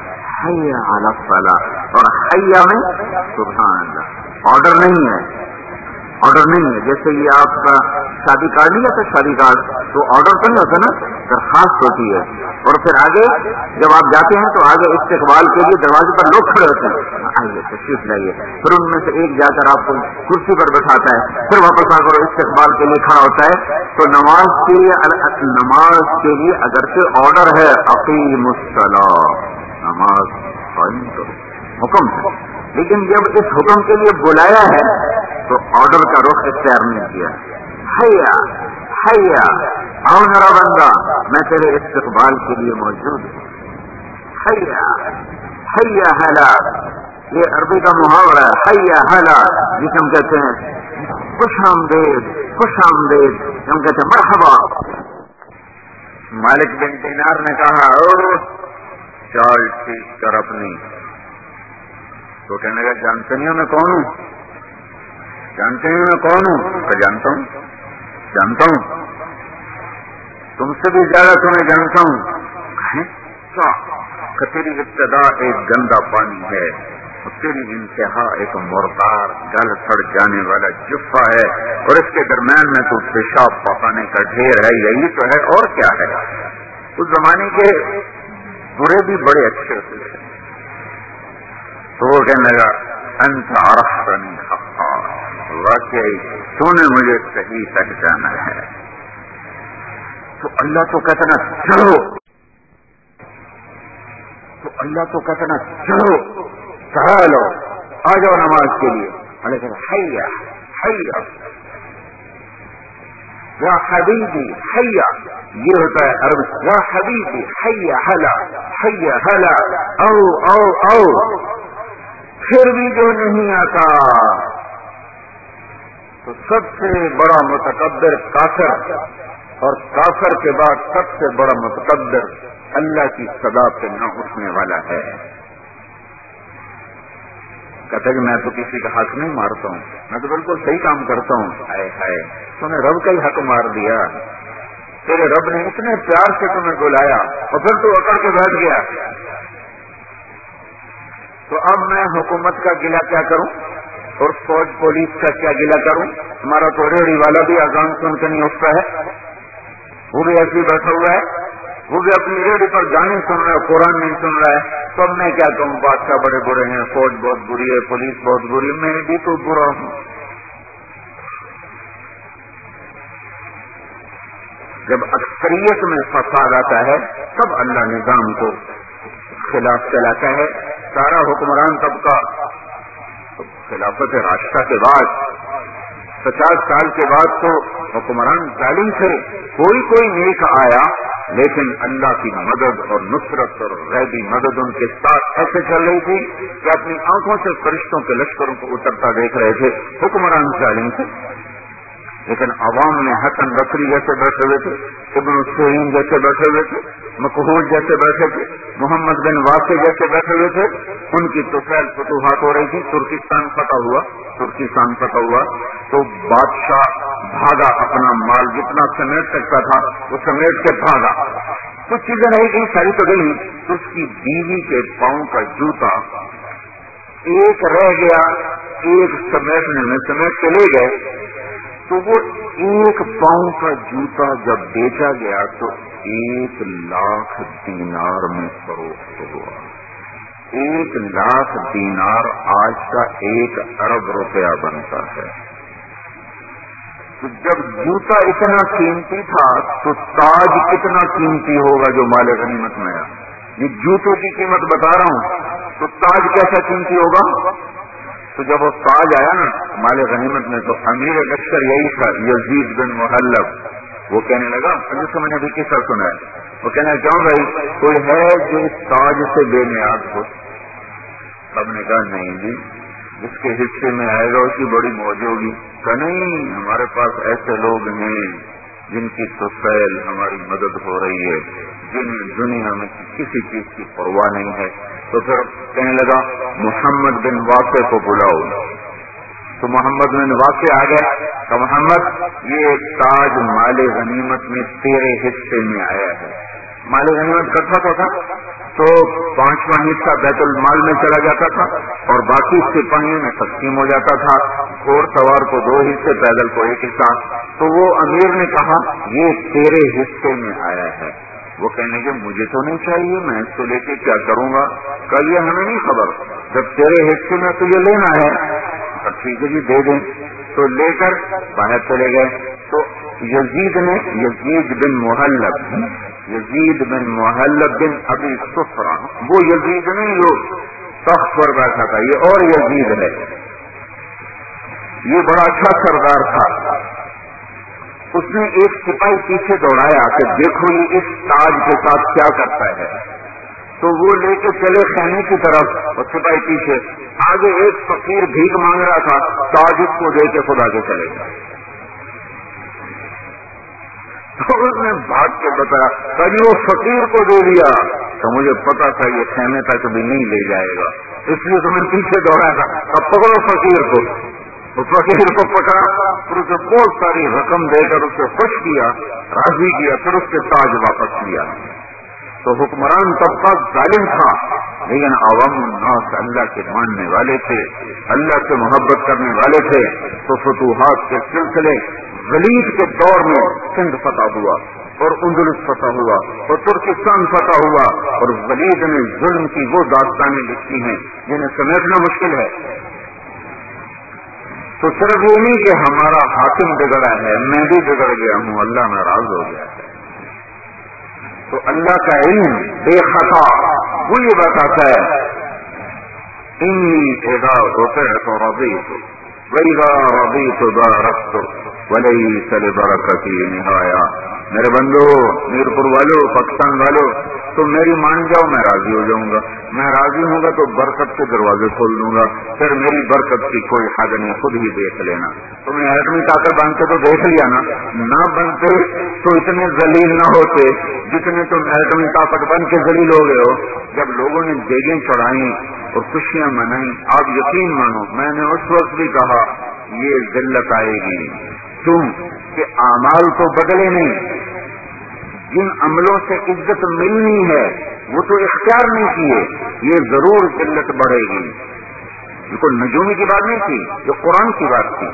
حیا الفلاح اور حیا میں سبحان اللہ. آرڈر نہیں ہے. آرڈر نہیں ہے. جیسے یہ آپ کا شادی کارڈ نہیں آتا شادی کارڈ تو آرڈر تو نہیں ہوتا نا، درخواست ہوتی ہے. اور پھر آگے جب آپ جاتے ہیں تو آگے استقبال کے لیے دروازے پر لوگ کھڑے ہوتے ہیں. آئیے، تشریف لائیے. پھر ان میں سے ایک جا کر آپ کو کرسی پر بٹھاتا ہے. پھر واپس آ کر استقبال کے لیے کھڑا ہوتا ہے. تو نماز کے لیے، نماز کے لیے اگرچہ آرڈر ہے عقیم السلام نماز قائم کرو۔ حکم ہے۔ لیکن جب اس حکم کے لیے بلایا ہے، تو آرڈر کا رخ اختیار نہیں کیا۔ حیا حیا۔ آؤ میرا بندہ، میں تیرے استقبال کے لیے موجود ہوں۔ حیا حیا حلا یہ عربی کا محاورہ ہے، حیا حلا جسے ہم کہتے ہیں خوش آمدید خوش آمدید۔ ہم کہتے ہیں مرحبا۔ مالک بن دینار نے کہا چال ٹھیک کر اپنی۔ تو کہنے لگا، جانتے نہیں میں کون ہوں؟ جانتے نہیں میں کون ہوں؟ کہ جانتا ہوں۔ جانتا ہوں۔ تم سے بھی زیادہ تمہیں جانتا ہوں۔ تیری ابتدا ایک گندا پانی ہے۔ تیری انتہا ایک مردار گل سڑ جانے والا جفا ہے۔ اور اس کے درمیان میں تو پیشاب پکانے کا ڈھیر ہے۔ یہی تو ہے، اور کیا ہے؟ اس زمانے کے برے بھی بڑے اچھے ہوتے تھے۔ تو وہ کہنے لگا، انت عرفتنی حقا۔ واقعی تو نے مجھے صحیح پہچانا ہے۔ تو اللہ تو کہتا نا، چلو۔ تو اللہ تو کہتا نا، چلو۔ چلو آ جاؤ نماز کے لیے۔ ارے حیا حیا۔ یا حبیبی حیا، یہ ہوتا ہے عرب یا حبیبی حیا حلا حیا حلا، او او او۔ پھر بھی جو نہیں آتا، تو سب سے بڑا متقدر کافر، اور کافر کے بعد سب سے بڑا متقدر اللہ کی صدا پہ نہ اٹھنے والا ہے۔ کہتے کہ میں تو کسی کا حق نہیں مارتا ہوں، میں تو بالکل صحیح کام کرتا ہوں۔ آئے ہائے، تو نے رب کا ہی حق مار دیا۔ تیرے رب نے اتنے پیار سے تمہیں بلایا اور پھر تو اکڑ کے بیٹھ گیا۔ تو اب میں حکومت کا گلا کیا کروں؟ اور فوج، پولیس کا کیا گلا کروں؟ ہمارا تو ریڑھی والا بھی آزان سن کے نہیں اٹھتا ہے۔ وہ بھی ایسے ہی بیٹھا ہوا ہے۔ وہ بھی اپنی ریڈی پر گانے سن رہا ہے، قرآن نہیں سن رہا ہے۔ تو اب میں کیا کہوں، بادشاہ بڑے برے ہیں، فوج بہت بری ہے، پولیس بہت بری میں بھی تو برا ہوں۔ جب اکثریت میں فساد آتا ہے، تب اللہ نظام کو خلاف چلاتا ہے۔ سارا حکمران طبقہ خلافت راستہ کے بعد، پچاس سال کے بعد تو حکمران ظالم تھے۔ کوئی کوئی نیک آیا۔ لیکن اللہ کی مدد اور نصرت اور غیبی مدد ان کے ساتھ ایسے چل رہی تھی کہ اپنی آنکھوں سے فرشتوں کے لشکروں کو اترتا دیکھ رہے تھے، حکمران ظالم تھے۔ لیکن عوام میں حسن بکری جیسے بیٹھے ہوئے تھے، ابن السعین جیسے بیٹھے ہوئے تھے مقبول جیسے بیٹھے تھے، محمد بن واسع جیسے بیٹھے ہوئے تھے۔ ان کی تو فیل فتوحات ہو رہی تھی، ترکستان فتح ہوا، ترکستان فتح ہوا۔ تو بادشاہ بھاگا اپنا مال جتنا سمیٹ سکتا تھا وہ سمیٹ کے بھاگا۔ کچھ چیزیں رہی گئی ساری تو گئی۔ تو اس کی بیوی کے پاؤں کا جوتا ایک رہ گیا، ایک سمیٹنے میں سمیٹ کے لے گئے۔ تو وہ ایک پاؤں کا جوتا جب بیچا گیا تو ایک لاکھ دینار میں فروخت ہوا۔ ایک لاکھ دینار آج کا ایک ارب روپیہ بنتا ہے۔ تو جب جوتا اتنا قیمتی تھا تو تاج کتنا قیمتی ہوگا جو مال غنیمت میں آیا یہ جوتوں کی قیمت بتا رہا ہوں، تو تاج کیسا قیمتی ہوگا؟ تو جب وہ تاج آیا نا، مال غنیمت میں، تو امیر لشکر یہی تھا، یزید بن محلب وہ کہنے لگا جیسے میں نے ابھی کس طرح سنا ہے؟ وہ کہنا کیوں بھائی، کوئی ہے جو اس تاج سے بے نیاز ہو؟ سب نے کہا، نہیں جی جس کے حصے میں آئے گا اس کی بڑی موج ہوگی کہ نہیں، ہمارے پاس ایسے لوگ ہیں جن کی تو سیل ہماری مدد ہو رہی ہے، جن دنیا میں کسی چیز کی پرواہ نہیں ہے۔ تو پھر کہنے لگا، محمد بن واقع کو بلاؤ۔ تو محمد بن واقع آ گیا۔ تو محمد، یہ تاج مال غنیمت میں تیرے حصے میں آیا ہے۔ مال غنیمت کرتا تھا؟ تو پانچواں حصہ بیت المال میں چلا جاتا تھا اور باقی سپاہیوں میں تقسیم ہو جاتا تھا۔ گھوڑ سوار کو دو حصے، پیدل کو ایک حصہ۔ تو وہ امیر نے کہا، یہ تیرے حصے میں آیا ہے۔ وہ کہنے کے مجھے تو نہیں چاہیے، میں اس کو لے کے کیا کروں گا؟ کل یہ ہمیں نہیں خبر۔ جب تیرے حصے میں تو یہ لینا ہے ٹھیک ہے جی دے دیں۔ تو لے کر باہر چلے گئے۔ تو یزید نے یزید بن محلب یزید بن محلب بن ابھی سفرا وہ یزید نہیں جو تخت پر بیٹھا تھا، یہ اور یزید ہے۔ یہ بڑا اچھا سردار تھا۔ اس نے ایک سپاہی پیچھے دوڑایا کہ دیکھو یہ اس تاج کے ساتھ کیا کرتا ہے۔ تو وہ لے کے چلے خیمے کی طرف اور سپاہی پیچھے۔ آگے ایک فقیر بھیک مانگ رہا تھا، تاج اس کو دے کے خدا کے چلے گا۔ تو اس نے بھاگ کے بتایا کبھی جی، وہ فقیر کو دے دیا۔ تو مجھے پتا تھا یہ خیمے تک بھی نہیں لے جائے گا۔ اس لیے تو میں پیچھے دوڑا تھا۔ اب پکڑو فقیر کو۔ اس فقیر کو پکڑا، پھر اسے بہت ساری رقم دے کر اسے خوش کیا، راضی کیا، پھر اس کے تاج واپس کیا تو حکمران طبقہ ظالم تھا۔ لیکن عوام الناس اللہ کے ماننے والے تھے، اللہ سے محبت کرنے والے تھے۔ تو فتوحات کے سلسلے غلیب کے دور میں سندھ فتح ہوا اور اندلس فتح ہوا اور ترکستان فتح ہوا اور ولید نے ظلم کی وہ داستانیں لکھی ہیں جنہیں سمیٹنا مشکل ہے۔ تو صرف یہ نہیں کہ ہمارا حاکم بگڑا ہے، میں بھی بگڑ گیا ہوں، اللہ ناراض ہو گیا ہے۔ تو اللہ کا علم بے خطا وہ یہ بتاتا ہے ہوتے ہیں تو ربی تو وہی ربی تو رخت ولی سل برکتی نہایا۔ میرے بندو، میرپور والو، پاکستان والو، تو میری مان جاؤ، میں راضی ہو جاؤں گا۔ میں راضی ہوں گا تو برکت کے دروازے کھول دوں گا۔ پھر میری برکت کی کوئی حد نہیں، خود ہی دیکھ لینا۔ تم نے ایٹمی طاقت بنتے تو دیکھ لیا نا۔ نہ بنتے تو اتنے ذلیل نہ ہوتے جتنے تم ایٹمی طاقت بن کے ذلیل ہو گئے ہو۔ جب لوگوں نے دیگیں چڑھائی اور خوشیاں منائی آپ یقین مانو، میں نے اس وقت بھی کہا، یہ ذلت آئے گی۔ کیوں کہ اعمال تو بدلے نہیں۔ جن عملوں سے عزت ملنی ہے، وہ تو اختیار نہیں کیے، یہ ضرور قلت بڑھے گی۔ یہ کوئی نجومی کی بات نہیں تھی، جو قرآن کی بات تھی۔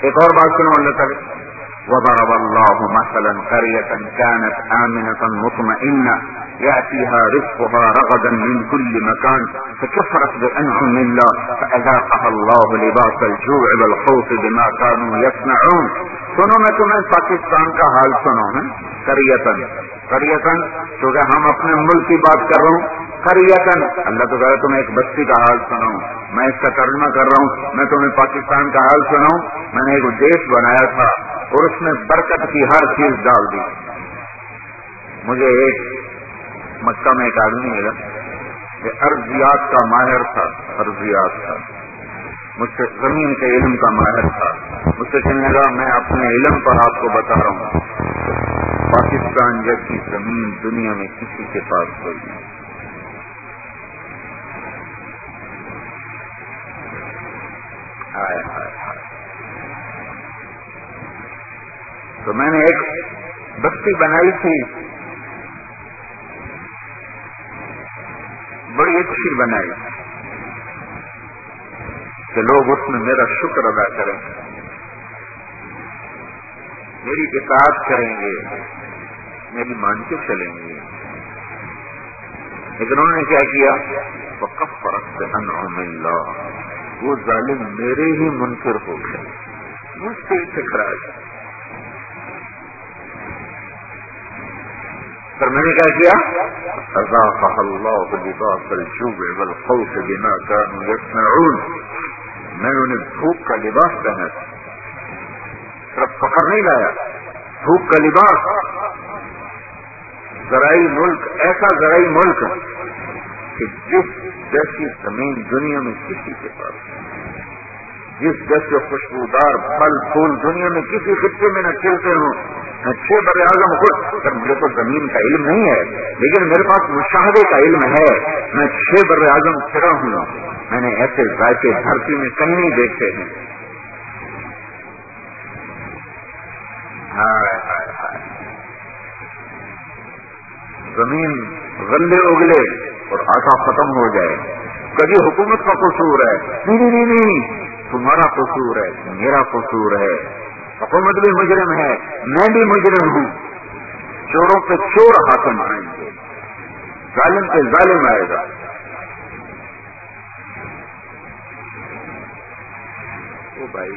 ایک اور بات سنو اللہ تعالی۔ وضرب الله مثلا قرية كانت آمنة مطمئنة۔ يأتيها رزقها رغدا من كل مكان، فكفرت بأنعم الله، فأذاقها الله لباس الجوع والخوف بما كانوا يصنعون. سنو میں تمہیں پاکستان کا حال سنو ہاں؟ ہے کریتن کریتن کیونکہ ہم اپنے ملک کی بات کر رہا ہوں کریتن اللہ تو کہہ تمہیں ایک بستی کا حال سناؤں میں اس کا ترجمہ کر رہا ہوں، میں تمہیں پاکستان کا حال سناؤں میں نے ایک دیش بنایا تھا اور اس میں برکت کی ہر چیز ڈال دی۔ مجھے ایک مکہ میں ایک آدمی ملا یہ ارضیات کا ماہر تھا، ارضیات کا مجھ سے زمین کے علم کا ماہر تھا۔ مجھ سے کہنے لگا، میں اپنے علم پر آپ کو بتا رہا ہوں۔ پاکستان جیسی زمین دنیا میں کسی کے پاس کوئی نہیں۔ تو میں نے ایک بستی بنائی تھی۔ بڑی اچھی بنائی۔ کہ لوگ اس میں میرا شکر ادا کریں۔ میری اطاعت کریں گے۔ میری مان کے چلیں گے۔ لیکن انہوں نے کیا کیا؟ وہ کب فرق سے اللہ وہ ظالم میرے ہی منکر ہو گئے۔ مجھ سے ٹکرایا پھر میں نے کیا کیا؟ لباس والخوف بما كانوا يصنعون میں نے انہیں بھوک کا لباس پہنا صرف فخر نہیں لایا، بھوک کا لباس۔ زرعی ملک، ایسا زرعی ملک کہ جس جیسی زمین دنیا میں کسی کے پاس جس جیسے خوشبودار پھل پھول دنیا میں کسی خطے میں نہ چلتے ہوں۔ میں چھ بر اعظم خود اگر مجھے تو زمین کا علم نہیں ہے، لیکن میرے پاس مشاہدے کا علم ہے۔ میں چھ بر اعظم پھرا ہوں۔ میں نے ایسے ذائقے دھرتی میں کہیں نہیں دیکھے ہیں۔ زمین غلے اگلے اور آٹا ختم ہو جائے۔ کبھی حکومت کا قصور ہے۔ نہیں نہیں نہیں۔ تمہارا قصور ہے، میرا قصور ہے۔ حکومت بھی مجرم ہے، میں بھی مجرم ہوں۔ چوروں پہ چور حاکم آئیں گے۔ ظالم پہ ظالم آئے گا۔ بھائی۔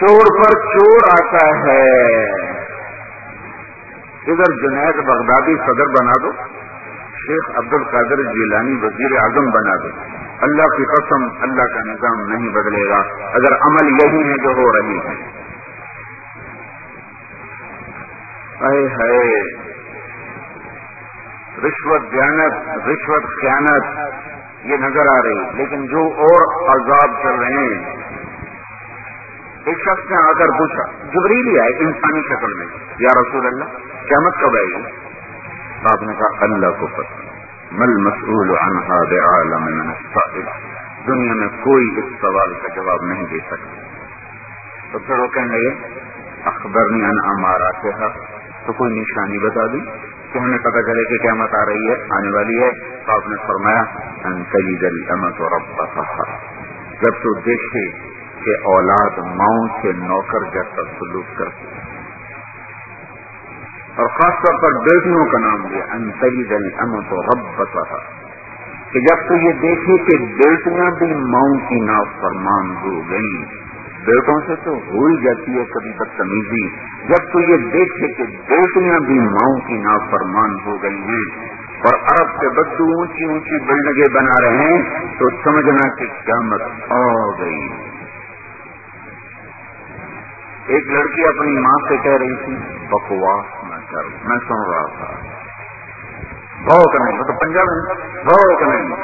چور پر چور آتا ہے۔ ادھر جنید بغدادی صدر بنا دو، شیخ عبد القادر جیلانی وزیر اعظم بنا دو۔ اللہ کی قسم اللہ کا نظام نہیں بدلے گا۔ اگر عمل یہی ہے جو ہو رہی ہے۔ رشوت دیانت، رشوت خیانت، یہ نظر آ رہی۔ لیکن جو اور عذاب چل رہے ہیں۔ ایک شخص نے آ کر پوچھا، جبریلی آئے انسانی شکل میں۔ یا رسول اللہ، قیامت کب آئے گی؟ آپ نے کہا، اللہ کو پتہ۔ مل مسئول عنہا بعالم من السائل دنیا میں کوئی اس سوال کا جواب نہیں دے سکتا۔ تو پھر وہ کہنے لگے اخبر نے ان امارا تو کوئی نشانی بتا دی کہ ہمیں پتہ چلے کہ قیامت آ رہی ہے، آنے والی ہے۔ تو آپ نے فرمایا، ان امت اور اب جب تو دیکھے کہ اولاد ماؤں سے نوکر جیسا سلوک کرتی ہے۔ اور خاص طور پر بیٹیوں کا نام لیا انتری دل امت و رب کہ جب تو یہ دیکھے کہ بیٹیاں بھی ماؤں کی نافرمان ہو گئی بیٹوں سے تو ہو ہی جاتی ہے کبھی بدتمیزی۔ جب تو یہ دیکھے کہ بیٹیاں بھی ماؤں کی نافرمان ہو گئی ہیں اور عرب کے بدو اونچی اونچی بلڈنگیں بنا رہے ہیں، تو سمجھنا کہ قیامت آ گئی۔ ایک لڑکی اپنی ماں سے کہہ رہی تھی، بکواس۔ کر میں سن رہا تھا۔ بہت نہیں مطلب پنجاب میں بہت نہیں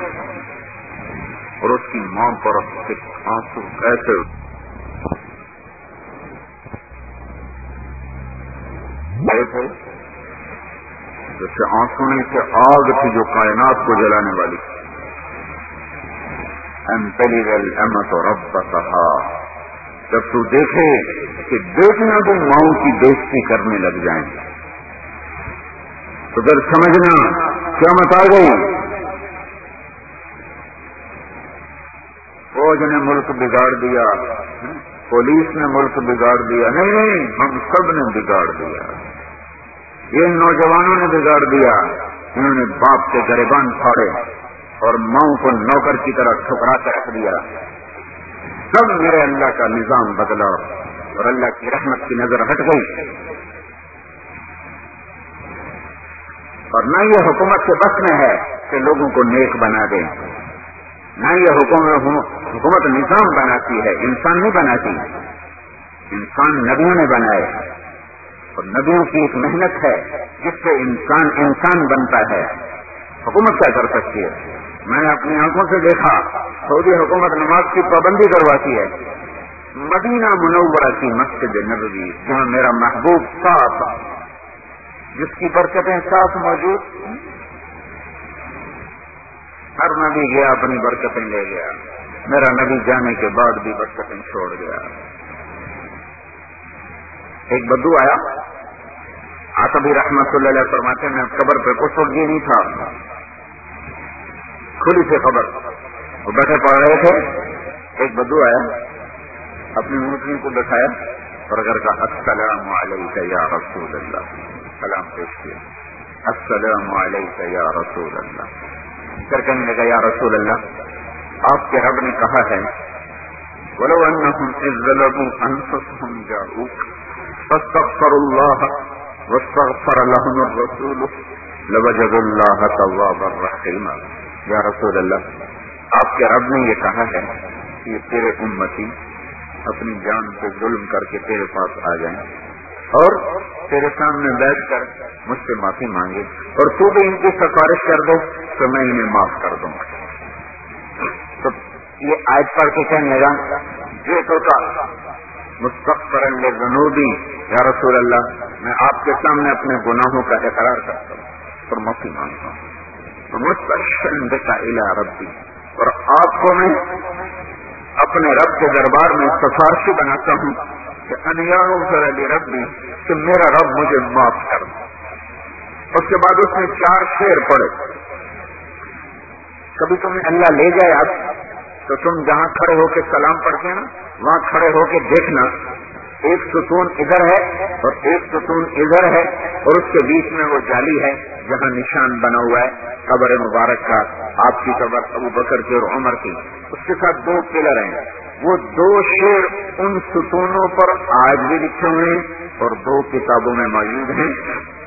اور اس کی ماں پر آنسو ایسے۔ تھے۔ جیسے آنسو نہیں تھے آگ تھی جو کائنات کو جلانے والی تھی۔ ایم پلی ویل احمد اور رب کہا جب تو دیکھے کہ بیٹیاں تو ماؤں کی بےزتی کرنے لگ جائیں۔ گے تو پھر سمجھنا، کیا مت آ گئی فوج نے ملک بگاڑ دیا، پولیس نے ملک بگاڑ دیا، نہیں نہیں، ہم سب نے بگاڑ دیا۔ یہ نوجوانوں نے بگاڑ دیا، انہوں نے باپ کے گریبان پھاڑے اور ماؤں کو نوکر کی طرح ٹھکرا کر رکھ دیا۔ سب میرے اللہ کا نظام بدلا اور اللہ کی رحمت کی نظر ہٹ گئی۔ اور نہ یہ حکومت کے بس میں ہے کہ لوگوں کو نیک بنا دیں۔ نہ یہ حکومت نظام بناتی ہے، انسان نہیں بناتی۔ انسان نبیوں نے بنائے۔ اور نبیوں کی ایک محنت ہے جس سے انسان انسان بنتا ہے۔ حکومت کیا کر سکتی ہے؟ میں نے اپنی آنکھوں سے دیکھا، سعودی حکومت نماز کی پابندی کرواتی ہے۔ مدینہ منورہ کی مسجد نبوی، جہاں میرا محبوب صاف جس کی برکتیں ساتھ موجود ہر نبی گیا، اپنی برکتیں لے گیا۔ میرا نبی جانے کے بعد بھی برکتیں چھوڑ گیا۔ ایک بدو آیا، آتا بھی رحمت اللہ علیہ فرماتے میں قبر پہ کچھ وقت نہیں تھا۔ کھلی سے خبر وہ بیٹھے پڑ رہے تھے۔ ایک بدو آیا، اپنی مرغی کو بٹھایا اور اگر کا، السلام علیکم یا رسول اللہ۔ سلام پیش کیا السلام علیکم یا رسول اللہ. پھر کہنے لگا، یا رسول اللہ، آپ کے رب نے کہا ہے، ولو انہم اذ ظلموا انفسهم جاءوك فاستغفروا الله واستغفر لهم الرسول لوجدوا الله توابا رحيما. یا رسول اللہ، آپ کے رب نے یہ کہا ہے کہ تیرے امتی اپنی جان پہ ظلم کر کے تیرے پاس آ جائیں اور تیرے سامنے بیٹھ کر مجھ سے معافی مانگے اور تو بھی ان کی سفارش کر دو تو میں انہیں معاف کر دوں گا۔ تو یہ آج پڑھ کے کہنے لگا، یہ تو مستقبر جنوبی یا رسول اللہ، میں آپ کے سامنے اپنے گناہوں کا اقرار کرتا ہوں اور معافی مانگتا ہوں۔ تو مجھ کا علا ربی۔ اور آپ کو میں اپنے رب کے دربار میں سفارشی بناتا ہوں۔ کہ انیاؤں ربی، کہ میرا رب مجھے معاف کر دو اس کے بعد اس نے چار شیر پڑے کبھی تمہیں اللہ لے جائے آپ تو تم جہاں کھڑے ہو کے سلام پڑھتے نا، وہاں کھڑے ہو کے دیکھنا۔ ایک ستون ادھر ہے اور ایک ستون ادھر ہے، اور اس کے بیچ میں وہ جالی ہے جہاں نشان بنا ہوا ہے۔ قبر مبارک کا، آپ کی قبر ابو بکر کی اور عمر کی۔ اس کے ساتھ دو پلر ہیں۔ وہ دو شیر ان ستونوں پر آج بھی لکھے ہوئے ہیں اور دو کتابوں میں موجود ہیں۔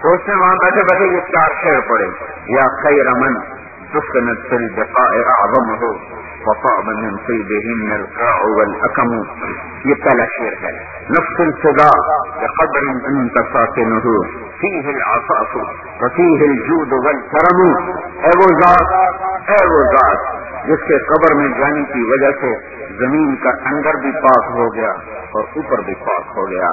تو اس نے وہاں بیٹھے بیٹھے یہ چار شیر پڑے یا خیر امن دست اعظم ہو وفا من صيبهن القاع والأكم یہ پہلا شعر ہے۔ نفس الفدا بقدر انت ساكنه فيه العصاص وفيه الجود والكرم اے وہ ذات، اے وہ ذات۔ جس کے قبر میں جانے کی وجہ سے زمین کا اندر بھی پاک ہو گیا اور اوپر بھی پاک ہو گیا۔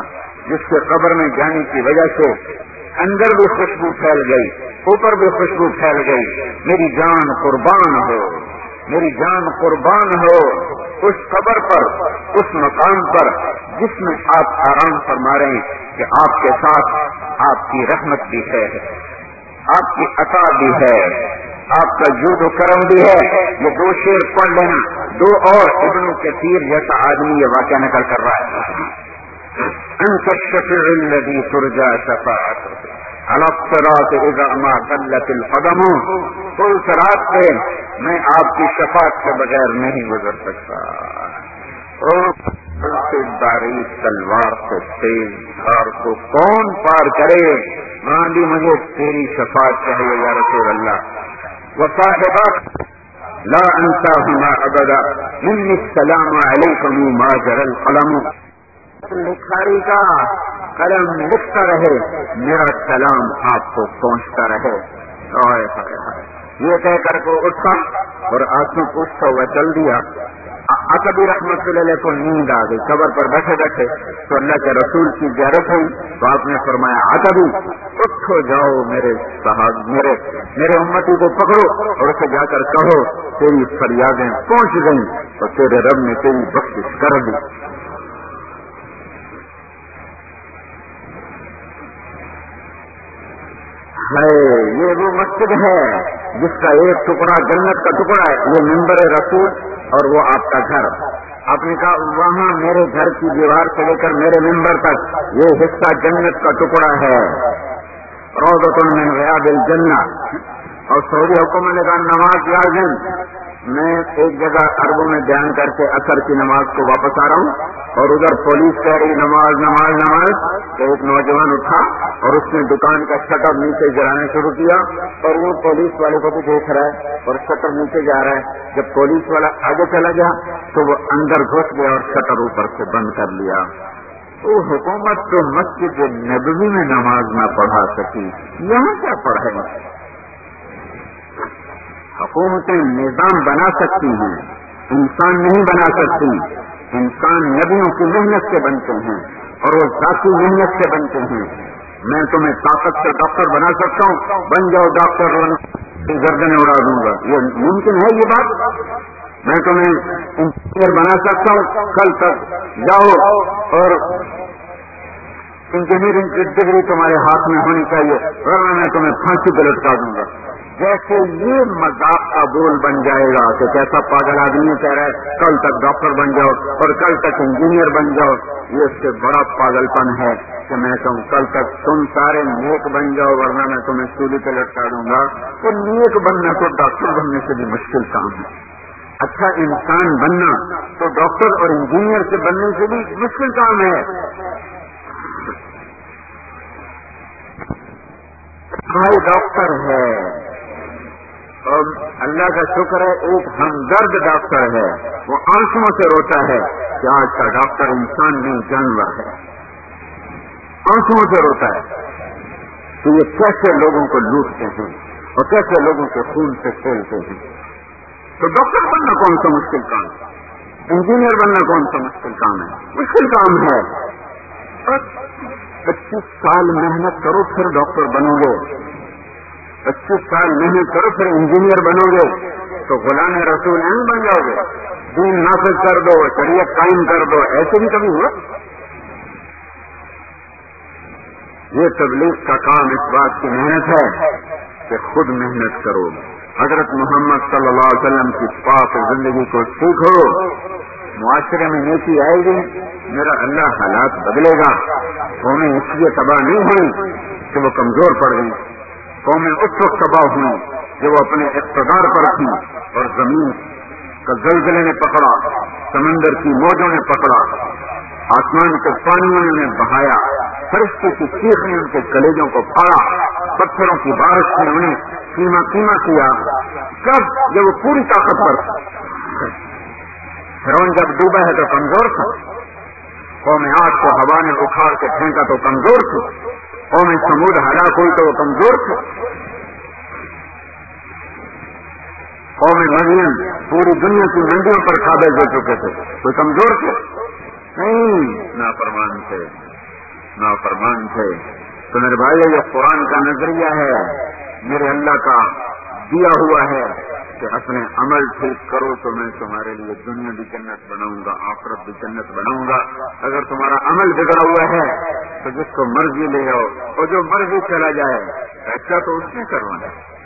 جس کے قبر میں جانے کی وجہ سے اندر بھی خوشبو پھیل گئی، اوپر بھی خوشبو پھیل گئی۔ میری جان قربان ہو، میری جان قربان ہو۔ اس قبر پر، اس مقام پر جس میں آپ آرام فرما رہے ہیں کہ آپ کے ساتھ آپ کی رحمت بھی ہے، آپ کی عطا بھی ہے۔ آپ کا جود و کرم بھی ہے، یہ دو شیر پڑھ لینا۔ دو اور ابن کے تیر جیسا آدمی یہ واقعہ نکل کر رہا ہے۔ الذي ترجى شفاعته اذا ما قلت القدم۔ رات میں آپ کی شفاعت کے بغیر نہیں گزر سکتا۔ باریک تلوار سے تیز دھار کو کون پار کرے؟ ہاں بھی مجھے تیری شفاعت چاہیے یا رسول اللہ۔ وصاحبات لا انسا ابدا. من السلام علیکم ما جر القلم. لکھاری کا قلم لکھتا رہے، میرا سلام آپ کو پہنچتا رہے۔ یہ کہہ کر کو اٹھا اور آنسو پوچھتا ہوا چل دیا اکبی رحمت اللہ کو نیند آ گئی، قبر پر بیٹھے بیٹھے تو اللہ کے رسول کی زیارت ہوئی۔ تو آپ نے فرمایا آکبی اٹھو جاؤ میرے صاحب میرے میرے امتی کو پکڑو اور اسے جا کر کہو، تیری فریادیں پہنچ گئیں تو تیرے رب نے تیری بخش کر دی۔ یہ وہ مسجد ہے جس کا ایک ٹکڑا جنت کا ٹکڑا ہے، یہ ممبر رسول اور وہ آپ کا گھر۔ آپ نے کہا، وہاں میرے گھر کی دیوار سے لے کر میرے ممبر تک یہ حصہ جنت کا ٹکڑا ہے۔ روزت من ریاض الجنہ۔ اور سعودی حکومت نے کہا، نماز لازم۔ میں ایک جگہ اربوں میں بیان کر کے اثر کی نماز کو واپس آ رہا ہوں اور ادھر پولیس کہہ رہی نماز نماز نماز، تو ایک نوجوان اٹھا اور اس نے دکان کا شٹر نیچے گرانا شروع کیا اور وہ پولیس والے کو بھی دیکھ رہا ہے اور شٹر نیچے جا رہا ہے۔ جب پولیس والا آگے چلا گیا تو وہ اندر گھس گیا اور شٹر اوپر سے بند کر لیا۔ وہ حکومت تو مسجد نبوی میں نماز نہ پڑھا سکی۔ یہاں کیا پڑھے؟ حکومتیں نظام بنا سکتی ہیں، انسان نہیں بنا سکتی، انسان نبیوں کی محنت سے بنتے ہیں اور وہ ذاتی محنت سے بنتے ہیں۔ میں تمہیں طاقت سے ڈاکٹر بنا سکتا ہوں، بن جاؤ ڈاکٹر گردن اڑا دوں گا۔ یہ ممکن ہے یہ بات؟ میں تمہیں انجینئر بنا سکتا ہوں، کل تک جاؤ اور انجینئرنگ کی ڈگری تمہارے ہاتھ میں ہونی چاہیے۔ ورنہ میں تمہیں پھانسی پہ لٹکا دوں گا۔ جیسے یہ مذاق کا بول بن جائے گا کہ کیسا پاگل آدمی کہہ رہا ہے، کل تک ڈاکٹر بن جاؤ اور کل تک انجینئر بن جاؤ۔ یہ اس سے بڑا پاگل پن ہے کہ میں کہوں، کل تک تم سارے نیک بن جاؤ، ورنہ میں تمہیں سولی پہ لٹکا دوں گا۔ تو نیک بننا تو ڈاکٹر بننے سے بھی مشکل کام ہے۔ اچھا انسان بننا تو ڈاکٹر اور انجینئر سے بننے سے بھی مشکل کام ہے۔ بھائی ڈاکٹر ہے۔ اور اللہ کا شکر ہے، ایک ہمدرد ڈاکٹر ہے۔ وہ آنکھوں سے روتا ہے کہ آج کا ڈاکٹر انسان نہیں، جانور ہے۔ آنکھوں سے روتا ہے۔ کہ یہ کیسے لوگوں کو لوٹتے ہیں اور کیسے لوگوں کے خون سے کھیلتے ہیں؟ تو ڈاکٹر بننا کون سا مشکل کام؟ ہے انجینئر بننا کون سا مشکل کام ہے؟ مشکل کام ہے۔ پچیس سال محنت کرو، پھر ڈاکٹر بنو گے۔ پچیس سال محنت کرو، پھر انجینئر بنو گے۔ تو غلام رسول نہیں بن جاؤ گے۔ دین نافذ کر دو، شریعت قائم کر دو۔ ایسے بھی کبھی ہوا؟ یہ تبلیغ کا کام اس بات کی محنت ہے کہ خود محنت کرو۔ حضرت محمد صلی اللہ علیہ وسلم کی پاک زندگی کو سیکھو۔ معاشرے میں نیکی آئے گی۔ میرا اللہ حالات بدلے گا۔ قومیں اس لیے تباہ نہیں ہوئی کہ وہ کمزور پڑ گئی قومیں اس وقت تباہ ہوئی جو وہ اپنے اقتدار پر تھی اور زمین کا زلزلے نے پکڑا، سمندر کی موجوں نے پکڑا، آسمان کے پانیوں نے بہایا فرشتے کی چیخ نے ان کے کلیجوں کو پھاڑا، پتھروں کی بارش نے انہیں سیما سیما کیا۔ کب؟ جب وہ پوری طاقت پر فرون جب ڈوبا ہے تو کمزور تھا۔ قوم آگ کو ہوا نے اکھاڑ کے پھینکا تو کمزور تھی قوم سمود ہلاک ہوئی تو وہ کمزور تھے۔ قوم مریم پوری دنیا کی منڈیوں پر قابل دے چکے تھے۔ کوئی کمزور تھے۔ نہیں نا فرمان تھے۔ نا فرمان تھے۔ تو میرے بھائی، یہ قرآن کا نظریہ ہے۔ میرے اللہ کا دیا ہوا ہے۔ کہ اپنے عمل ٹھیک کرو تو میں تمہارے لیے دنیا بھی جنت بناؤں گا، آخرت بھی جنت بناؤں گا۔ اگر تمہارا عمل بگڑا ہوا ہے تو جس کو مرضی لے آؤ اور جو مرضی چلا جائے ایسا تو اس نے کروانا ہے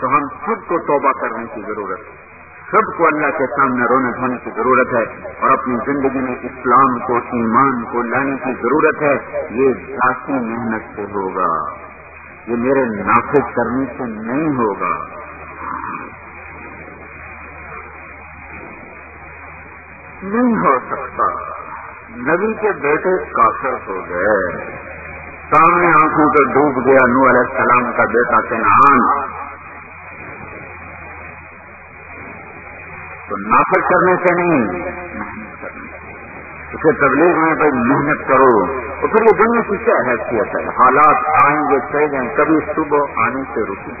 تو ہم سب کو توبہ کرنے کی ضرورت ہے۔ سب کو اللہ کے سامنے رونے دھونے کی ضرورت ہے اور اپنی زندگی میں اسلام کو، ایمان کو لانے کی ضرورت ہے۔ یہ ذاتی محنت سے ہوگا۔ یہ میرے نافذ کرنے سے نہیں ہوگا۔ نہیں ہو سکتا۔ نبی کے بیٹے کافر ہو گئے۔ سامنے آنکھوں پہ ڈوب گیا نو علیہ السلام کا بیٹا کنان تو نافذ کرنے سے نہیں، محنت کرنے اسے تبلیغ میں بھائی محنت کرو۔ تو پھر یہ دنیا کی کیا حیثیت ہے؟ حالات آئیں گے، چلے جائیں، کبھی صبح آنے سے رکی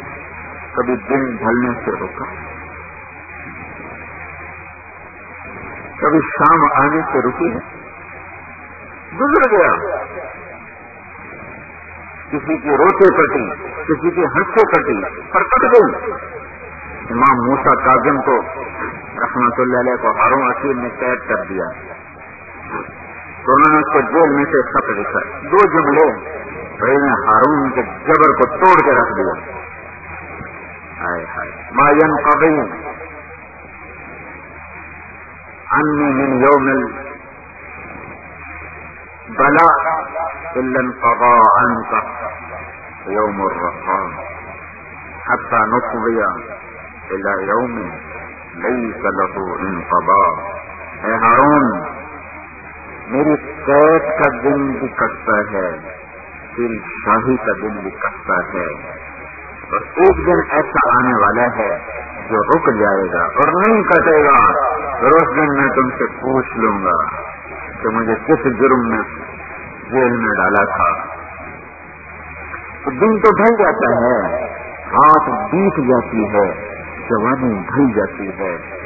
کبھی دن ڈھلنے سے روکا کبھی شام آنے سے رکی ہے گزر گیا۔ کسی کی روتے کٹی کسی کی ہنسے کٹی پر کٹ گئی۔ امام موسا کاظم کو رحمت اللہ علیہ کو ہارون رشید نے قید کر دیا۔ تو انہوں نے اس کو جیل میں سے خط لکھا دو جملے بھائی نے ہارون کے جبر کو توڑ کے رکھ دیا۔ ماین کبھی من یوم بلا علن قضا عنك يوم الرحام حتى نقضي الى يوم ليس له انقضاء اے ہارون میری قید کا دن بھی کٹتا ہے تیری شاہی کا دن بھی کٹتا ہے۔ اور ایک دن ایسا آنے والا ہے جو رک جائے گا اور نہیں کٹے گا۔ اور اس دن میں تم سے پوچھ لوں گا کہ مجھے کس جرم میں جیل میں ڈالا تھا۔ تو دن تو ڈھل جاتا ہے رات بیت جاتی ہے، جوانی ڈھل جاتی ہے۔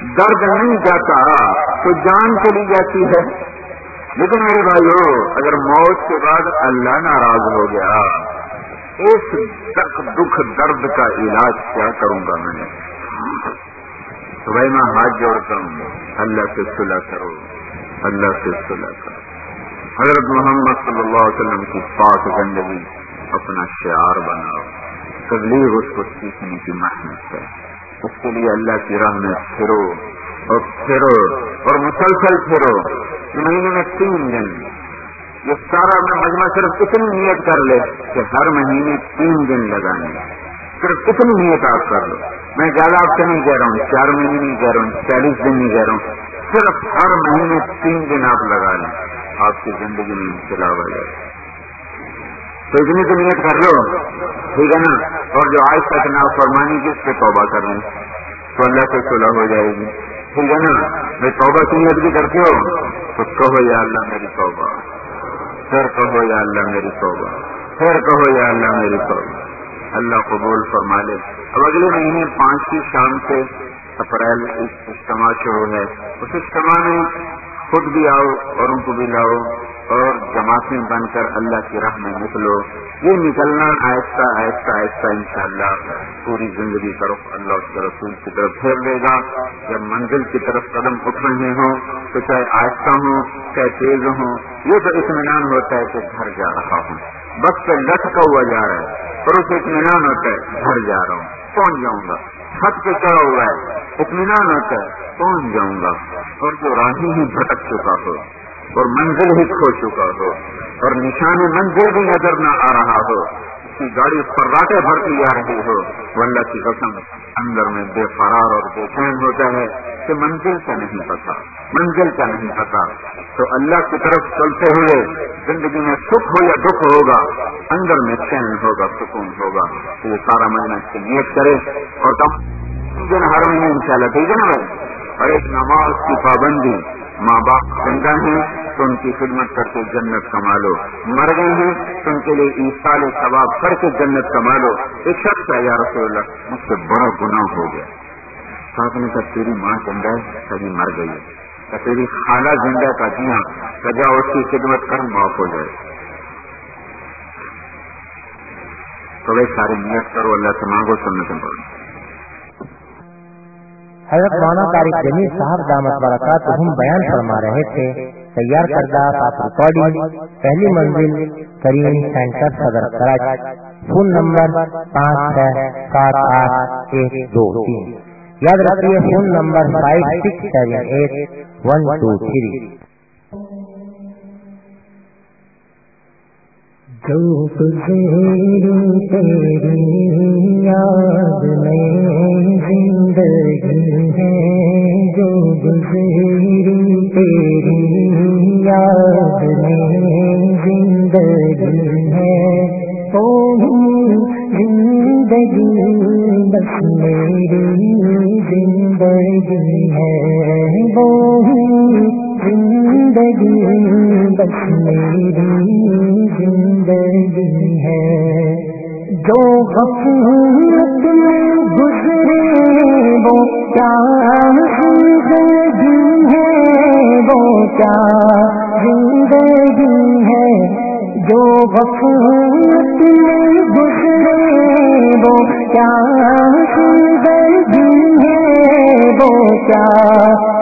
درد نہیں جاتا تو جان چلی جاتی ہے۔ لیکن میرے بھائیو، اگر موت کے بعد اللہ ناراض ہو گیا، اس دکھ درد کا علاج کیا کروں گا میں؟ تو بھائی میں ہاتھ جوڑتا ہوں۔ اللہ سے صلح کرو۔ اللہ سے صلح کرو۔ حضرت محمد صلی اللہ علیہ وسلم کی پاک زندگی اپنا شعار بناؤ۔ تبلیغ اس کو سیکھنے کی محنت ہے۔ اس کے لیے اللہ کی راہ میں پھرو اور پھرو اور مسلسل پھرو۔ مہینے میں تین دن۔ یہ سارا میں مجمع صرف اتنی نیت کر لے کہ ہر مہینے تین دن لگانے۔ صرف اتنی نیت آپ کر لو۔ میں زیادہ آپ سے نہیں کہہ رہا ہوں، چار مہینے نہیں کہہ رہا ہوں، چالیس دن نہیں کہہ رہا ہوں۔ صرف ہر مہینے تین دن آپ لگا لیں، آپ کی زندگی میں انقلاب آ جائے۔ تو اتنی تو نیت کر لو۔ ٹھیک ہے نا؟ اور جو آج تک نہ فرمانی کی اس پہ توبہ کر لیں۔ تو اللہ سے صلح ہو جائے گی۔ ٹھیک ہے نا؟ میں توبہ کی نیت بھی کرتی ہو تو کہو یا اللہ میری توبہ۔ پھر کہو یا اللہ میری توبہ۔ پھر کہو یا اللہ میری توبہ۔ اللہ قبول فرما لے۔ اب اگلے مہینے پانچ کی شام سے اپریل اجتماع شروع ہے۔ اس اجتماع میں خود بھی آؤ اور ان کو بھی لاؤ۔ اور جماعتیں بن کر اللہ کی راہ میں نکلو۔ یہ نکلنا آہستہ آہستہ آہستہ انشاءاللہ پوری زندگی طرف اللہ اس کے رسول کی طرف پھیر دے گا۔ جب منزل کی طرف قدم اٹھ رہے ہوں تو چاہے آہستہ ہوں، چاہے تیز ہوں، یہ تو اطمینان ہوتا ہے کہ گھر جا رہا ہوں۔ بس پہ لٹکا ہوا جا رہا ہے۔ اور اسے اطمینان ہوتا ہے، گھر جا رہا ہوں۔ پہنچ جاؤں گا؟ چھت پہ چڑھا ہوا ہے۔ اطمینان ہوتا ہے پہنچ جاؤں گا؟ اور جو راہی ہی بھٹک چکا ہو۔ اور منزل ہی کھو چکا ہو اور نشان منزل بھی نظر نہ آ رہا ہو۔ اس کی گاڑی فراٹے بھرتی آ رہی ہو۔ وہ اللہ کی قسم، اندر میں بے فرار اور بے چین ہوتا ہے کہ منزل کا نہیں پتا۔ منزل کا نہیں پتا۔ تو اللہ کی طرف چلتے ہوئے زندگی میں سکھ ہو یا دکھ ہوگا، اندر میں چین ہوگا، سکون ہوگا۔ تو یہ سارا مہینہ اس کی نیت کرے۔ اور کم دن ہر مہینے ان شاء اللہ ٹھیک ہے نا بھائی؟ اور ایک نماز کی پابندی ماں باپ زندہ ہیں، تو ان کی خدمت کر کے جنت کما لو مر گئے ہیں، تو ان کے لیے ایسال ثواب کر کے جنت کما لو ایک شخص ہے، یا رسول اللہ، مجھ سے بڑا گناہ ہو گیا۔ صاحب نے کہا، تیری ماں زندہ ہے کبھی مر گئی ہے۔ تیری خالہ زندہ کا جی ہاں سجا اس کی خدمت کر، معاف ہو جائے۔ تو وہ سارے نیت کرو، اللہ سے مانگو سنتیں پڑھو حضرت مولانا طارق جمیل صاحب دامت برکات ہم بیان فرما رہے تھے، تیار کردہ پاپ ریکارڈنگ پہلی منزل کریم سینٹر، صدر کراچی، فون نمبر پانچ چھ سات آٹھ ایک دو تین۔ یاد رکھیے، phone number five six seven eight one two three جو گزری تیری یاد میں زندگی ہے جو گزری تیری یاد میں زندگی ہے۔ او زندگی بس میری زندگی ہے۔ وہ زندگی بس میری زندگی ہے۔ جو غفلت میں گزرے وہ کیا زندگی ہے؟ وہ کیا زندگی ہے؟ جو غفلت میں گزرے وہ کیا زندگی ہے؟ وہ کیا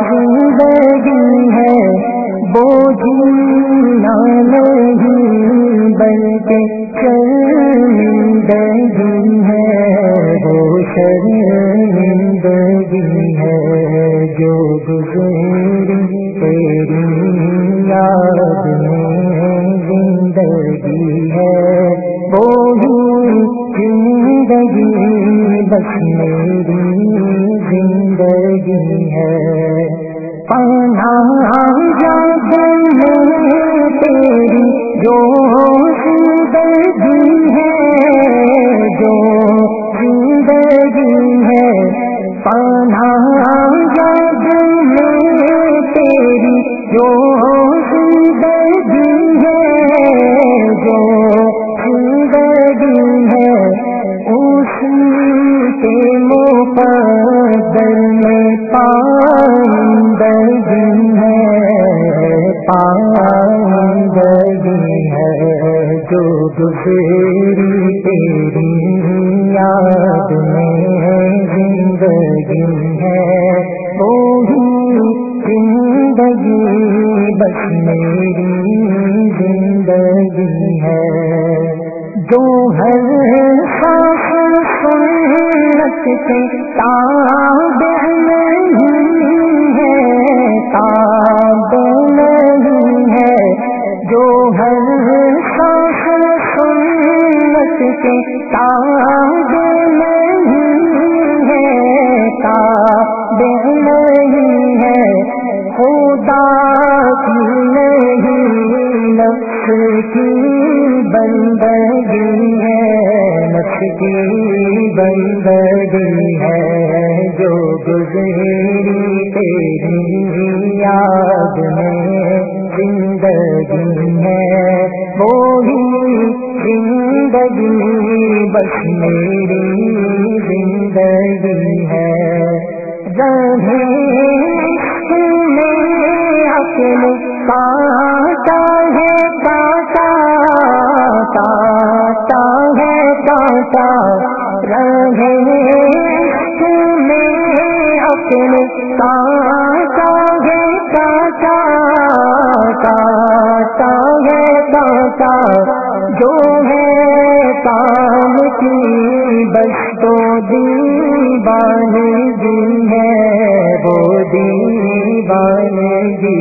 وہ نہیں بلکہ شرمندگی ہے وہ شرمندگی ہے جو گزری تیری یاد میں زندگی ہے وہ زندگی بس میری زندگی ہے۔ پانا یاد تیری جو ہے جو ہے پانا گزری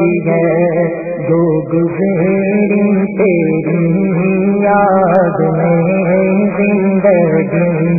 ہے। جو گزری تیری یاد میں زندگی۔